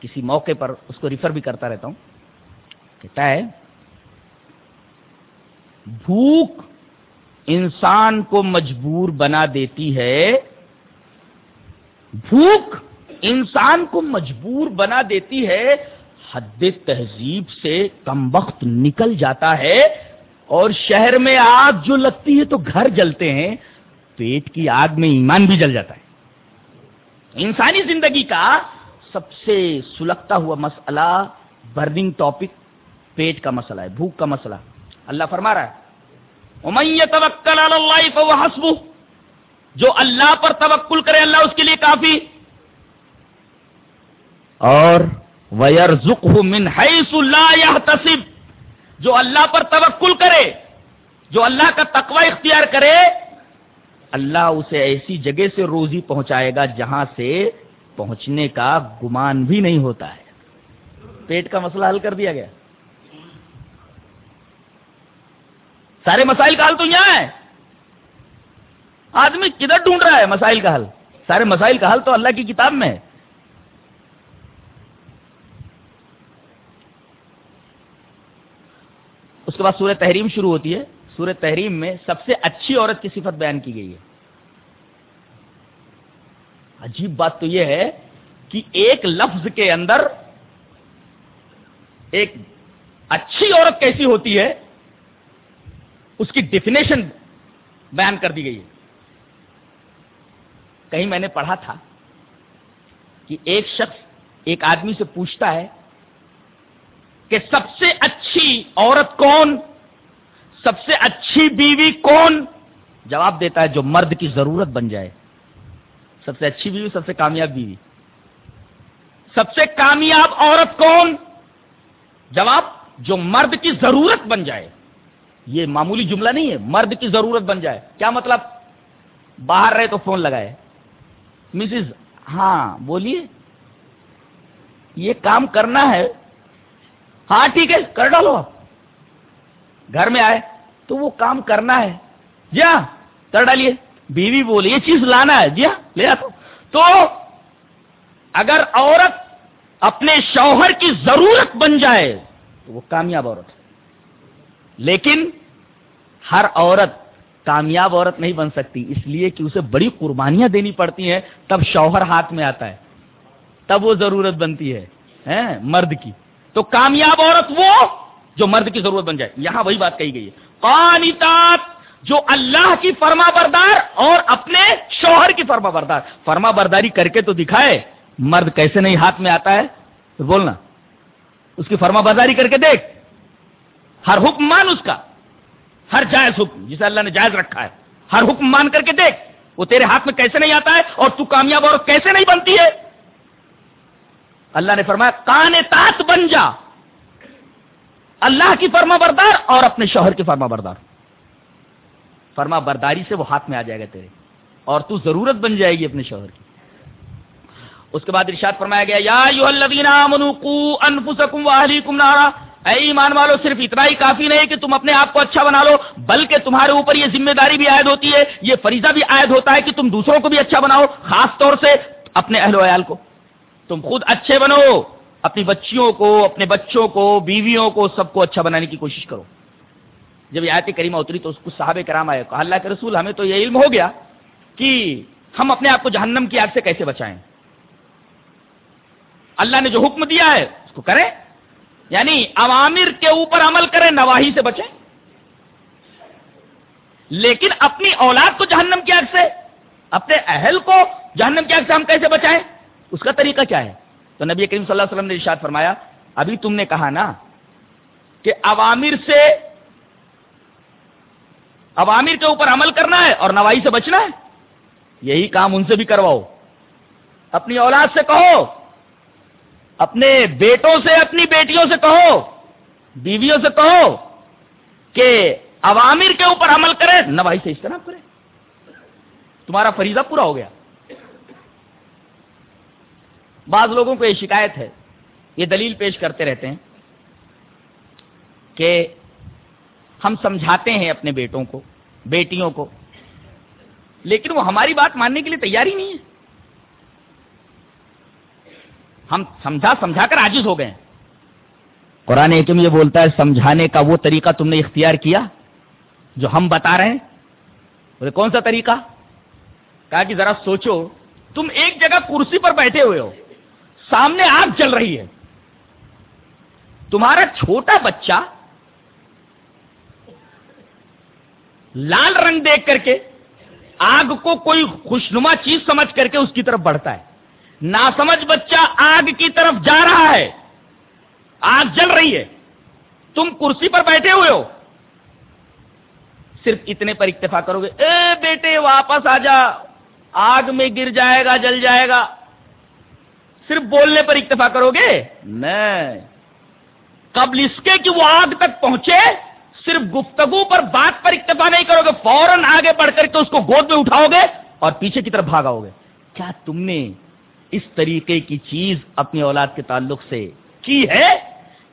Speaker 2: کسی موقع پر اس کو ریفر بھی کرتا رہتا ہوں۔ کہتا ہے، بھوک انسان کو مجبور بنا دیتی ہے۔ بھوک انسان کو مجبور بنا دیتی ہے۔ حد تہذیب سے کم وقت نکل جاتا ہے۔ اور شہر میں آگ جو لگتی ہے تو گھر جلتے ہیں۔ پیٹ کی آگ میں ایمان بھی جل جاتا ہے۔ انسانی زندگی کا سب سے سلگتا ہوا مسئلہ برننگ ٹاپک پیٹ کا مسئلہ ہے، بھوک کا مسئلہ۔ اللہ فرما رہا ہے توکل اللہ حسب جو اللہ پر توکل کرے، اللہ اس کے لیے کافی۔ اور ویر من حیث لا يحتسب۔ جو اللہ پر توکل کرے، جو اللہ کا تقوی اختیار کرے، اللہ اسے ایسی جگہ سے روزی پہنچائے گا جہاں سے پہنچنے کا گمان بھی نہیں ہوتا ہے۔ پیٹ کا مسئلہ حل کر دیا گیا۔ سارے مسائل کا حل تو یہاں ہے۔ آدمی کدھر ڈھونڈ رہا ہے مسائل کا حل؟ سارے مسائل کا حل تو اللہ کی کتاب میں ہے۔ اس کے بعد سورہ تحریم شروع ہوتی ہے۔ سورہ تحریم میں سب سے اچھی عورت کی صفت بیان کی گئی ہے۔ عجیب بات تو یہ ہے کہ ایک لفظ کے اندر ایک اچھی عورت کیسی ہوتی ہے اس کی ڈیفینیشن بیان کر دی گئی ہے۔ کہیں میں نے پڑھا تھا کہ ایک شخص ایک آدمی سے پوچھتا ہے کہ سب سے اچھی عورت کون، سب سے اچھی بیوی کون؟ جواب دیتا ہے جو مرد کی ضرورت بن جائے۔ سب سے اچھی بیوی، سب سے کامیاب بیوی۔ سب سے کامیاب عورت کون؟ جواب جو مرد کی ضرورت بن جائے۔ یہ معمولی جملہ نہیں ہے، مرد کی ضرورت بن جائے۔ کیا مطلب؟ باہر رہے تو فون لگائے۔ مسز ہاں بولیے۔ یہ کام کرنا ہے۔ ہاں ٹھیک ہے، کر ڈالو آپ۔ گھر میں آئے تو وہ کام کرنا ہے۔ جی ہاں کر ڈالیے۔ بیوی بولی، یہ چیز لانا ہے۔ جی ہاں لے آتا تو اگر عورت اپنے شوہر کی ضرورت بن جائے تو وہ کامیاب عورت ہے۔ لیکن ہر عورت کامیاب عورت نہیں بن سکتی، اس لیے کہ اسے بڑی قربانیاں دینی پڑتی ہیں، تب شوہر ہاتھ میں آتا ہے، تب وہ ضرورت بنتی ہے مرد کی۔ تو کامیاب عورت وہ جو مرد کی ضرورت بن جائے۔ یہاں وہی بات کہی گئی ہے۔ قانتات جو اللہ کی فرما بردار اور اپنے شوہر کی فرما بردار۔ فرما برداری کر کے تو دکھائے، مرد کیسے نہیں ہاتھ میں آتا ہے؟ تو بولنا۔ اس کی فرما برداری کر کے دیکھ۔ ہر حکم مان اس کا۔ ہر جائز حکم جسے اللہ نے جائز رکھا ہے۔ ہر حکم مان کر کے دیکھ، وہ تیرے ہاتھ میں کیسے نہیں آتا ہے اور تو کامیاب اور کیسے نہیں بنتی ہے؟ اللہ نے فرمایا، کان تات بن جا۔ اللہ کی فرما بردار اور اپنے شوہر کی فرما بردار۔ فرما برداری سے وہ ہاتھ میں آ جائے گا تیرے۔ اور تو ضرورت بن جائے گی اپنے شوہر کی۔ اس کے بعد ارشاد فرمایا گیا، یا انفسکم نارا۔ اے ایمان والو، صرف اتنا ہی کافی نہیں کہ تم اپنے آپ کو اچھا بنا لو، بلکہ تمہارے اوپر یہ ذمہ داری بھی عائد ہوتی ہے، یہ فریضہ بھی عائد ہوتا ہے کہ تم دوسروں کو بھی اچھا بناؤ، خاص طور سے اپنے اہل و عیال کو۔ تم خود اچھے بنو، اپنی بچیوں کو، اپنے بچوں کو، بیویوں کو، سب کو اچھا بنانے کی کوشش کرو۔ جب یہ آیت کریمہ اتری تو اس کو صحابہ کرام آئے، کہا، اللہ کے رسول، ہمیں تو یہ علم ہو گیا کہ ہم اپنے آپ کو جہنم کی آگ سے کیسے بچائیں۔ اللہ نے جو حکم دیا ہے، اس کو کریں۔ یعنی عوامر کے اوپر عمل کریں، نواحی سے بچیں۔ لیکن اپنی اولاد کو جہنم کی آگ سے، اپنے اہل کو جہنم کی آگ سے ہم کیسے بچائیں؟ اس کا طریقہ کیا ہے؟ تو نبی کریم صلی اللہ علیہ وسلم نے ارشاد فرمایا، ابھی تم نے کہا نا کہ عوامر سے عوامر کے اوپر عمل کرنا ہے اور نوائی سے بچنا ہے، یہی کام ان سے بھی کرواؤ۔ اپنی اولاد سے کہو اپنے بیٹوں سے، اپنی بیٹیوں سے کہو، بیویوں سے کہو کہ عوامر کے اوپر عمل کرے نوائی سے اجتناب کرے تمہارا فریضہ پورا ہو گیا۔ بعض لوگوں کو یہ شکایت ہے، یہ دلیل پیش کرتے رہتے ہیں کہ ہم سمجھاتے ہیں اپنے بیٹوں کو، بیٹیوں کو، لیکن وہ ہماری بات ماننے کے لیے تیار ہی نہیں ہے ہم سمجھا سمجھا کر آجز ہو گئے قرآن حکم یہ بولتا ہے، سمجھانے کا وہ طریقہ تم نے اختیار کیا جو ہم بتا رہے ہیں؟ بولے، کون سا طریقہ؟ کہا کہ ذرا سوچو، تم ایک جگہ کرسی پر بیٹھے ہوئے ہو، سامنے آگ چل رہی ہے۔ تمہارا چھوٹا بچہ لال رنگ دیکھ کر کے آگ کو کوئی خوشنما چیز سمجھ کر کے اس کی طرف بڑھتا ہے۔ ناسمجھ بچہ آگ کی طرف جا رہا ہے۔ آگ جل رہی ہے۔ تم کرسی پر بیٹھے ہوئے ہو۔ صرف اتنے پر اکتفا کرو گے۔ اے بیٹے، واپس آ جا۔ آگ میں گر جائے گا، جل جائے گا۔ صرف بولنے پر اکتفا کرو گے؟ نہیں۔ قبل اس کے کہ وہ آگ تک پہنچے، صرف گفتگو پر بات پر اکتفا نہیں کرو گے، فوراً آگے بڑھ کر کے اس کو گود میں اٹھاؤ گے اور پیچھے کی طرف بھاگاؤ گے۔ کیا تم نے اس طریقے کی چیز اپنی اولاد کے تعلق سے کی ہے؟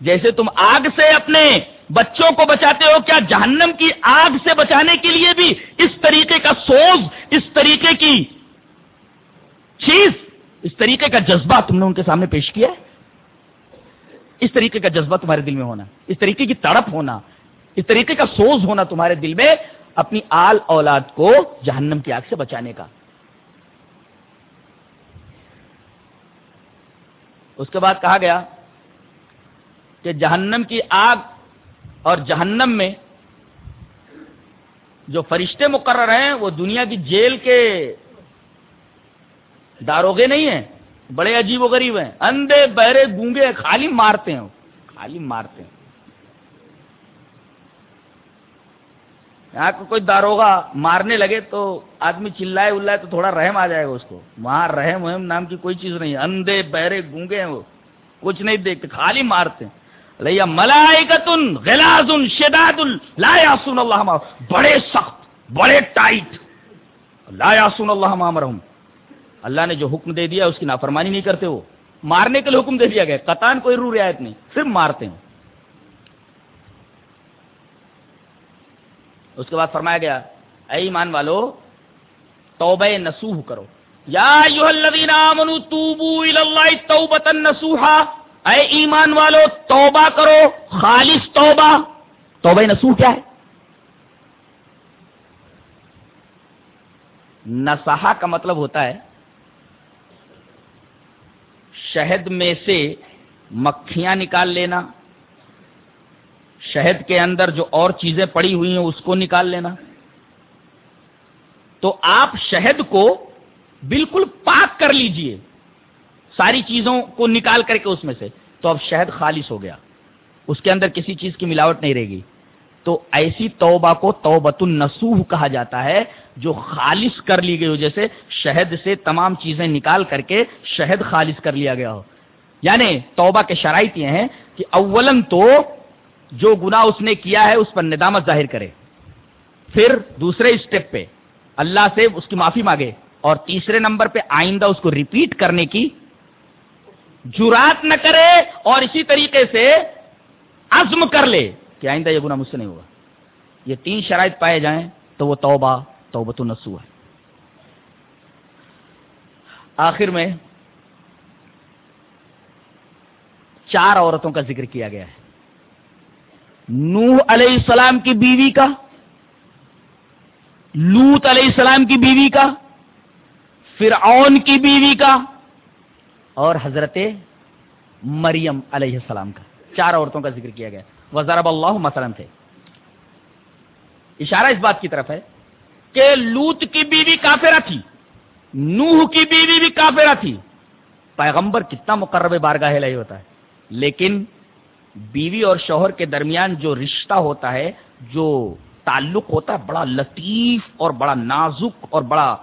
Speaker 2: جیسے تم آگ سے اپنے بچوں کو بچاتے ہو، کیا جہنم کی آگ سے بچانے کے لیے بھی اس طریقے کا سوز، اس طریقے کی چیز، اس طریقے کا جذبہ تم نے ان کے سامنے پیش کیا ہے؟ اس طریقے کا جذبہ تمہارے دل میں ہونا، اس طریقے کی تڑپ ہونا، اس طریقے کا سوز ہونا تمہارے دل میں اپنی آل اولاد کو جہنم کی آگ سے بچانے کا۔ اس کے بعد کہا گیا کہ جہنم کی آگ اور جہنم میں جو فرشتے مقرر ہیں، وہ دنیا کی جیل کے داروغے نہیں ہیں، بڑے عجیب و غریب ہیں۔ اندھے، بہرے، گونگے، خالی مارتے ہیں خالی مارتے ہیں۔ یہاں کو کوئی داروغہ مارنے لگے تو آدمی چلائے ولائے تو تھوڑا رحم آ جائے گا اس کو۔ وہاں رحم وحم نام کی کوئی چیز نہیں۔ اندھے، بہرے، گونگے ہیں وہ۔ کچھ نہیں دیکھتے، خالی مارتے لیا ملائکتن شداد لا یاسون اللہ بڑے سخت، بڑے ٹائٹ۔ لا یاسون اللہ مرحم اللہ نے جو حکم دے دیا، اس کی نافرمانی نہیں کرتے وہ۔ مارنے کے لیے حکم دے دیا گیا۔ قطان کوئی رو رعایت نہیں، صرف مارتے ہیں۔ اس کے بعد فرمایا گیا، اے ایمان والو، توبہ نسوح کرو۔ یا ایوہ الذین آمنوا توبو الاللہ توبتا نسوحا اے ایمان والو، توبہ کرو، خالص توبہ۔ توبہ نسوح کیا ہے؟ نسحہ کا مطلب ہوتا ہے، شہد میں سے مکھیاں نکال لینا شہد کے اندر جو اور چیزیں پڑی ہوئی ہیں اس کو نکال لینا۔ تو آپ شہد کو بالکل پاک کر لیجیے، ساری چیزوں کو نکال کر کے اس میں سے۔ تو اب شہد خالص ہو گیا، اس کے اندر کسی چیز کی ملاوٹ نہیں رہے گی۔ تو ایسی توبہ کو توبت النسوح کہا جاتا ہے، جو خالص کر لی گئی ہو، جیسے شہد سے تمام چیزیں نکال کر کے شہد خالص کر لیا گیا ہو۔ یعنی توبہ کے شرائط یہ ہیں کہ اولن تو جو گناہ اس نے کیا ہے اس پر ندامت ظاہر کرے۔ پھر دوسرے اسٹیپ پہ اللہ سے اس کی معافی مانگے اور تیسرے نمبر پہ آئندہ اس کو ریپیٹ کرنے کی جرات نہ کرے اور اسی طریقے سے عزم کر لے کہ آئندہ یہ گناہ مجھ سے نہیں ہوگا۔ یہ تین شرائط پائے جائیں تو وہ توبہ توبت النسو ہے۔ آخر میں چار عورتوں کا ذکر کیا گیا ہے۔ نوح علیہ السلام کی بیوی کا لوت علیہ السلام کی بیوی کا فرعون کی بیوی کا اور حضرت مریم علیہ السلام کا چار عورتوں کا ذکر کیا گیا وزرب اللہ مثلاً تھے۔ اشارہ اس بات کی طرف ہے کہ لوت کی بیوی کافرہ تھی، نوح کی بیوی بھی کافرہ تھی۔ پیغمبر کتنا مقرب بارگاہ لئی ہوتا ہے، لیکن بیوی اور شوہر کے درمیان جو رشتہ ہوتا ہے، جو تعلق ہوتا ہے، بڑا لطیف اور بڑا نازک اور بڑا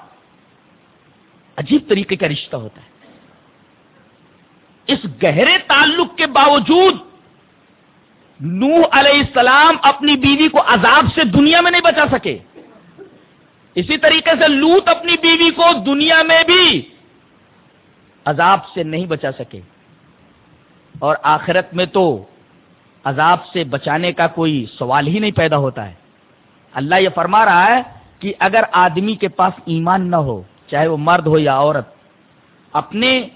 Speaker 2: عجیب طریقے کا رشتہ ہوتا ہے۔ اس گہرے تعلق کے باوجود نوح علیہ السلام اپنی بیوی کو عذاب سے دنیا میں نہیں بچا سکے۔ اسی طریقے سے لوت اپنی بیوی کو دنیا میں بھی عذاب سے نہیں بچا سکے۔ اور آخرت میں تو عذاب سے بچانے کا کوئی سوال ہی نہیں پیدا ہوتا ہے۔ اللہ یہ فرما رہا ہے کہ اگر آدمی کے پاس ایمان نہ ہو، چاہے وہ مرد ہو یا عورت، اپنے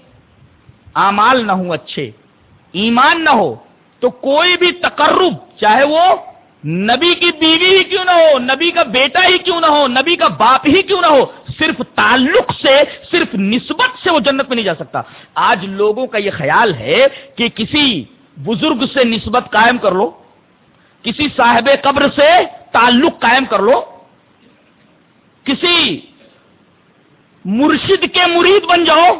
Speaker 2: اعمال نہ ہوں اچھے، ایمان نہ ہو، تو کوئی بھی تقرب، چاہے وہ نبی کی بیوی ہی کیوں نہ ہو، نبی کا بیٹا ہی کیوں نہ ہو، نبی کا باپ ہی کیوں نہ ہو، صرف تعلق سے، صرف نسبت سے وہ جنت میں نہیں جا سکتا۔ آج لوگوں کا یہ خیال ہے کہ کسی بزرگ سے نسبت قائم کر لو، کسی صاحب قبر سے تعلق قائم کر لو، کسی مرشد کے مرید بن جاؤ،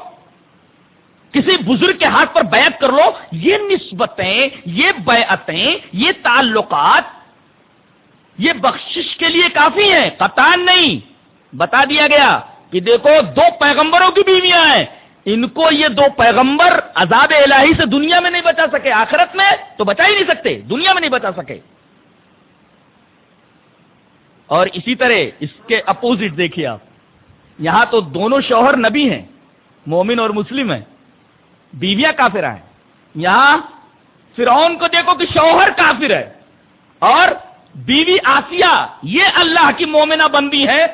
Speaker 2: کسی بزرگ کے ہاتھ پر بیعت کر لو، یہ نسبتیں، یہ بیعتیں، یہ تعلقات، یہ بخشش کے لیے کافی ہیں قطان نہیں۔ بتا دیا گیا کہ دیکھو، دو پیغمبروں کی بیویاں ہیں ان کو یہ دو پیغمبر عذاب الہی سے دنیا میں نہیں بچا سکے، آخرت میں تو بچا ہی نہیں سکتے، دنیا میں نہیں بچا سکے۔ اور اسی طرح اس کے اپوزٹ دیکھیے آپ۔ یہاں تو دونوں شوہر نبی ہیں، مومن اور مسلم ہیں، بیویاں کافر ہیں۔ یہاں فرعون کو دیکھو کہ شوہر کافر ہے، اور بیوی آسیہ، یہ اللہ کی مومنہ بندی ہے۔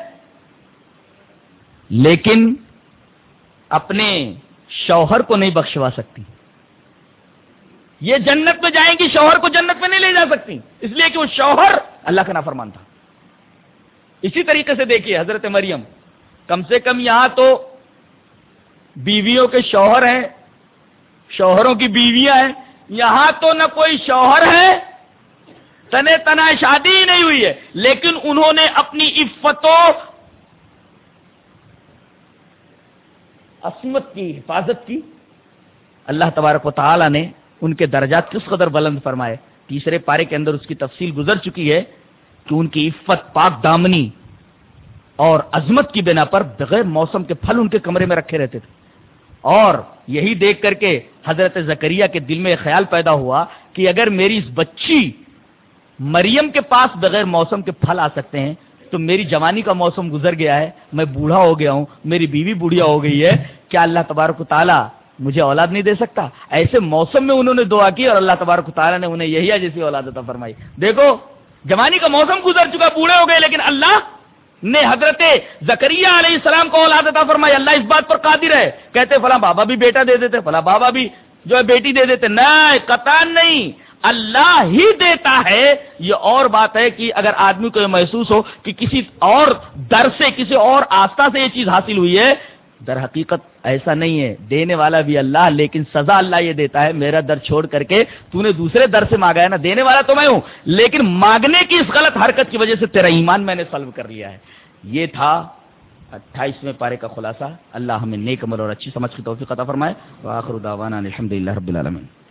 Speaker 2: لیکن اپنے شوہر کو نہیں بخشوا سکتی۔ یہ جنت میں جائیں گی، شوہر کو جنت میں نہیں لے جا سکتی۔ اس لیے کہ وہ شوہر اللہ کا نافرمان تھا۔ اسی طریقے سے دیکھیے حضرت مریم۔ کم سے کم یہاں تو بیویوں کے شوہر ہیں، شوہروں کی بیویاں ہیں۔ یہاں تو نہ کوئی شوہر ہے، تنے تنا شادی ہی نہیں ہوئی ہے۔ لیکن انہوں نے اپنی عفتوں عصمت کی، حفاظت کی۔ اللہ تبارک و تعالی نے ان کے درجات کس قدر بلند فرمائے۔ تیسرے پارے کے اندر اس کی تفصیل گزر چکی ہے کہ ان کی عفت، پاک دامنی اور عظمت کی بنا پر بغیر موسم کے پھل ان کے کمرے میں رکھے رہتے تھے۔ اور یہی دیکھ کر کے حضرت زکریہ کے دل میں خیال پیدا ہوا کہ اگر میری اس بچی مریم کے پاس بغیر موسم کے پھل آ سکتے ہیں تو میری جوانی کا موسم گزر گیا ہے، میں بوڑھا ہو گیا ہوں، میری بیوی بوڑھیا ہو گئی ہے، کیا اللہ تبارک و تعالیٰ مجھے اولاد نہیں دے سکتا؟ ایسے موسم میں انہوں نے دعا کی اور اللہ تبارک و تعالیٰ نے انہیں یہی جیسی اولاد عطا فرمائی۔ دیکھو، جوانی کا موسم گزر چکا، بوڑھے ہو گئے، لیکن اللہ نے حضرت زکریہ علیہ السلام کو اولاد عطا فرمائی۔ اللہ اس بات پر قادر ہے۔ کہتے فلاں بابا بھی بیٹا دے دیتے، فلاں بابا بھی جو ہے بیٹی دے دیتے۔ نہیں قطان نہیں۔ اللہ ہی دیتا ہے، یہ اور بات ہے کہ اگر آدمی کو یہ محسوس ہو کہ کسی اور در سے، کسی اور آستہ سے یہ چیز حاصل ہوئی ہے، در حقیقت ایسا نہیں ہے۔ دینے والا بھی اللہ، لیکن سزا اللہ یہ دیتا ہے، میرا در چھوڑ کر کے تو نے دوسرے در سے مانگا ہے نا، دینے والا تو میں ہوں۔ لیکن مانگنے کی اس غلط حرکت کی وجہ سے تیرا ایمان میں نے سلو کر لیا ہے۔ یہ تھا اٹھائیسویں پارے کا خلاصہ۔ اللہ ہمیں نیک عمل اور اچھی سمجھ کی توفیق عطا فرمائے۔ وآخر دعوانا الحمدللہ رب العالمین۔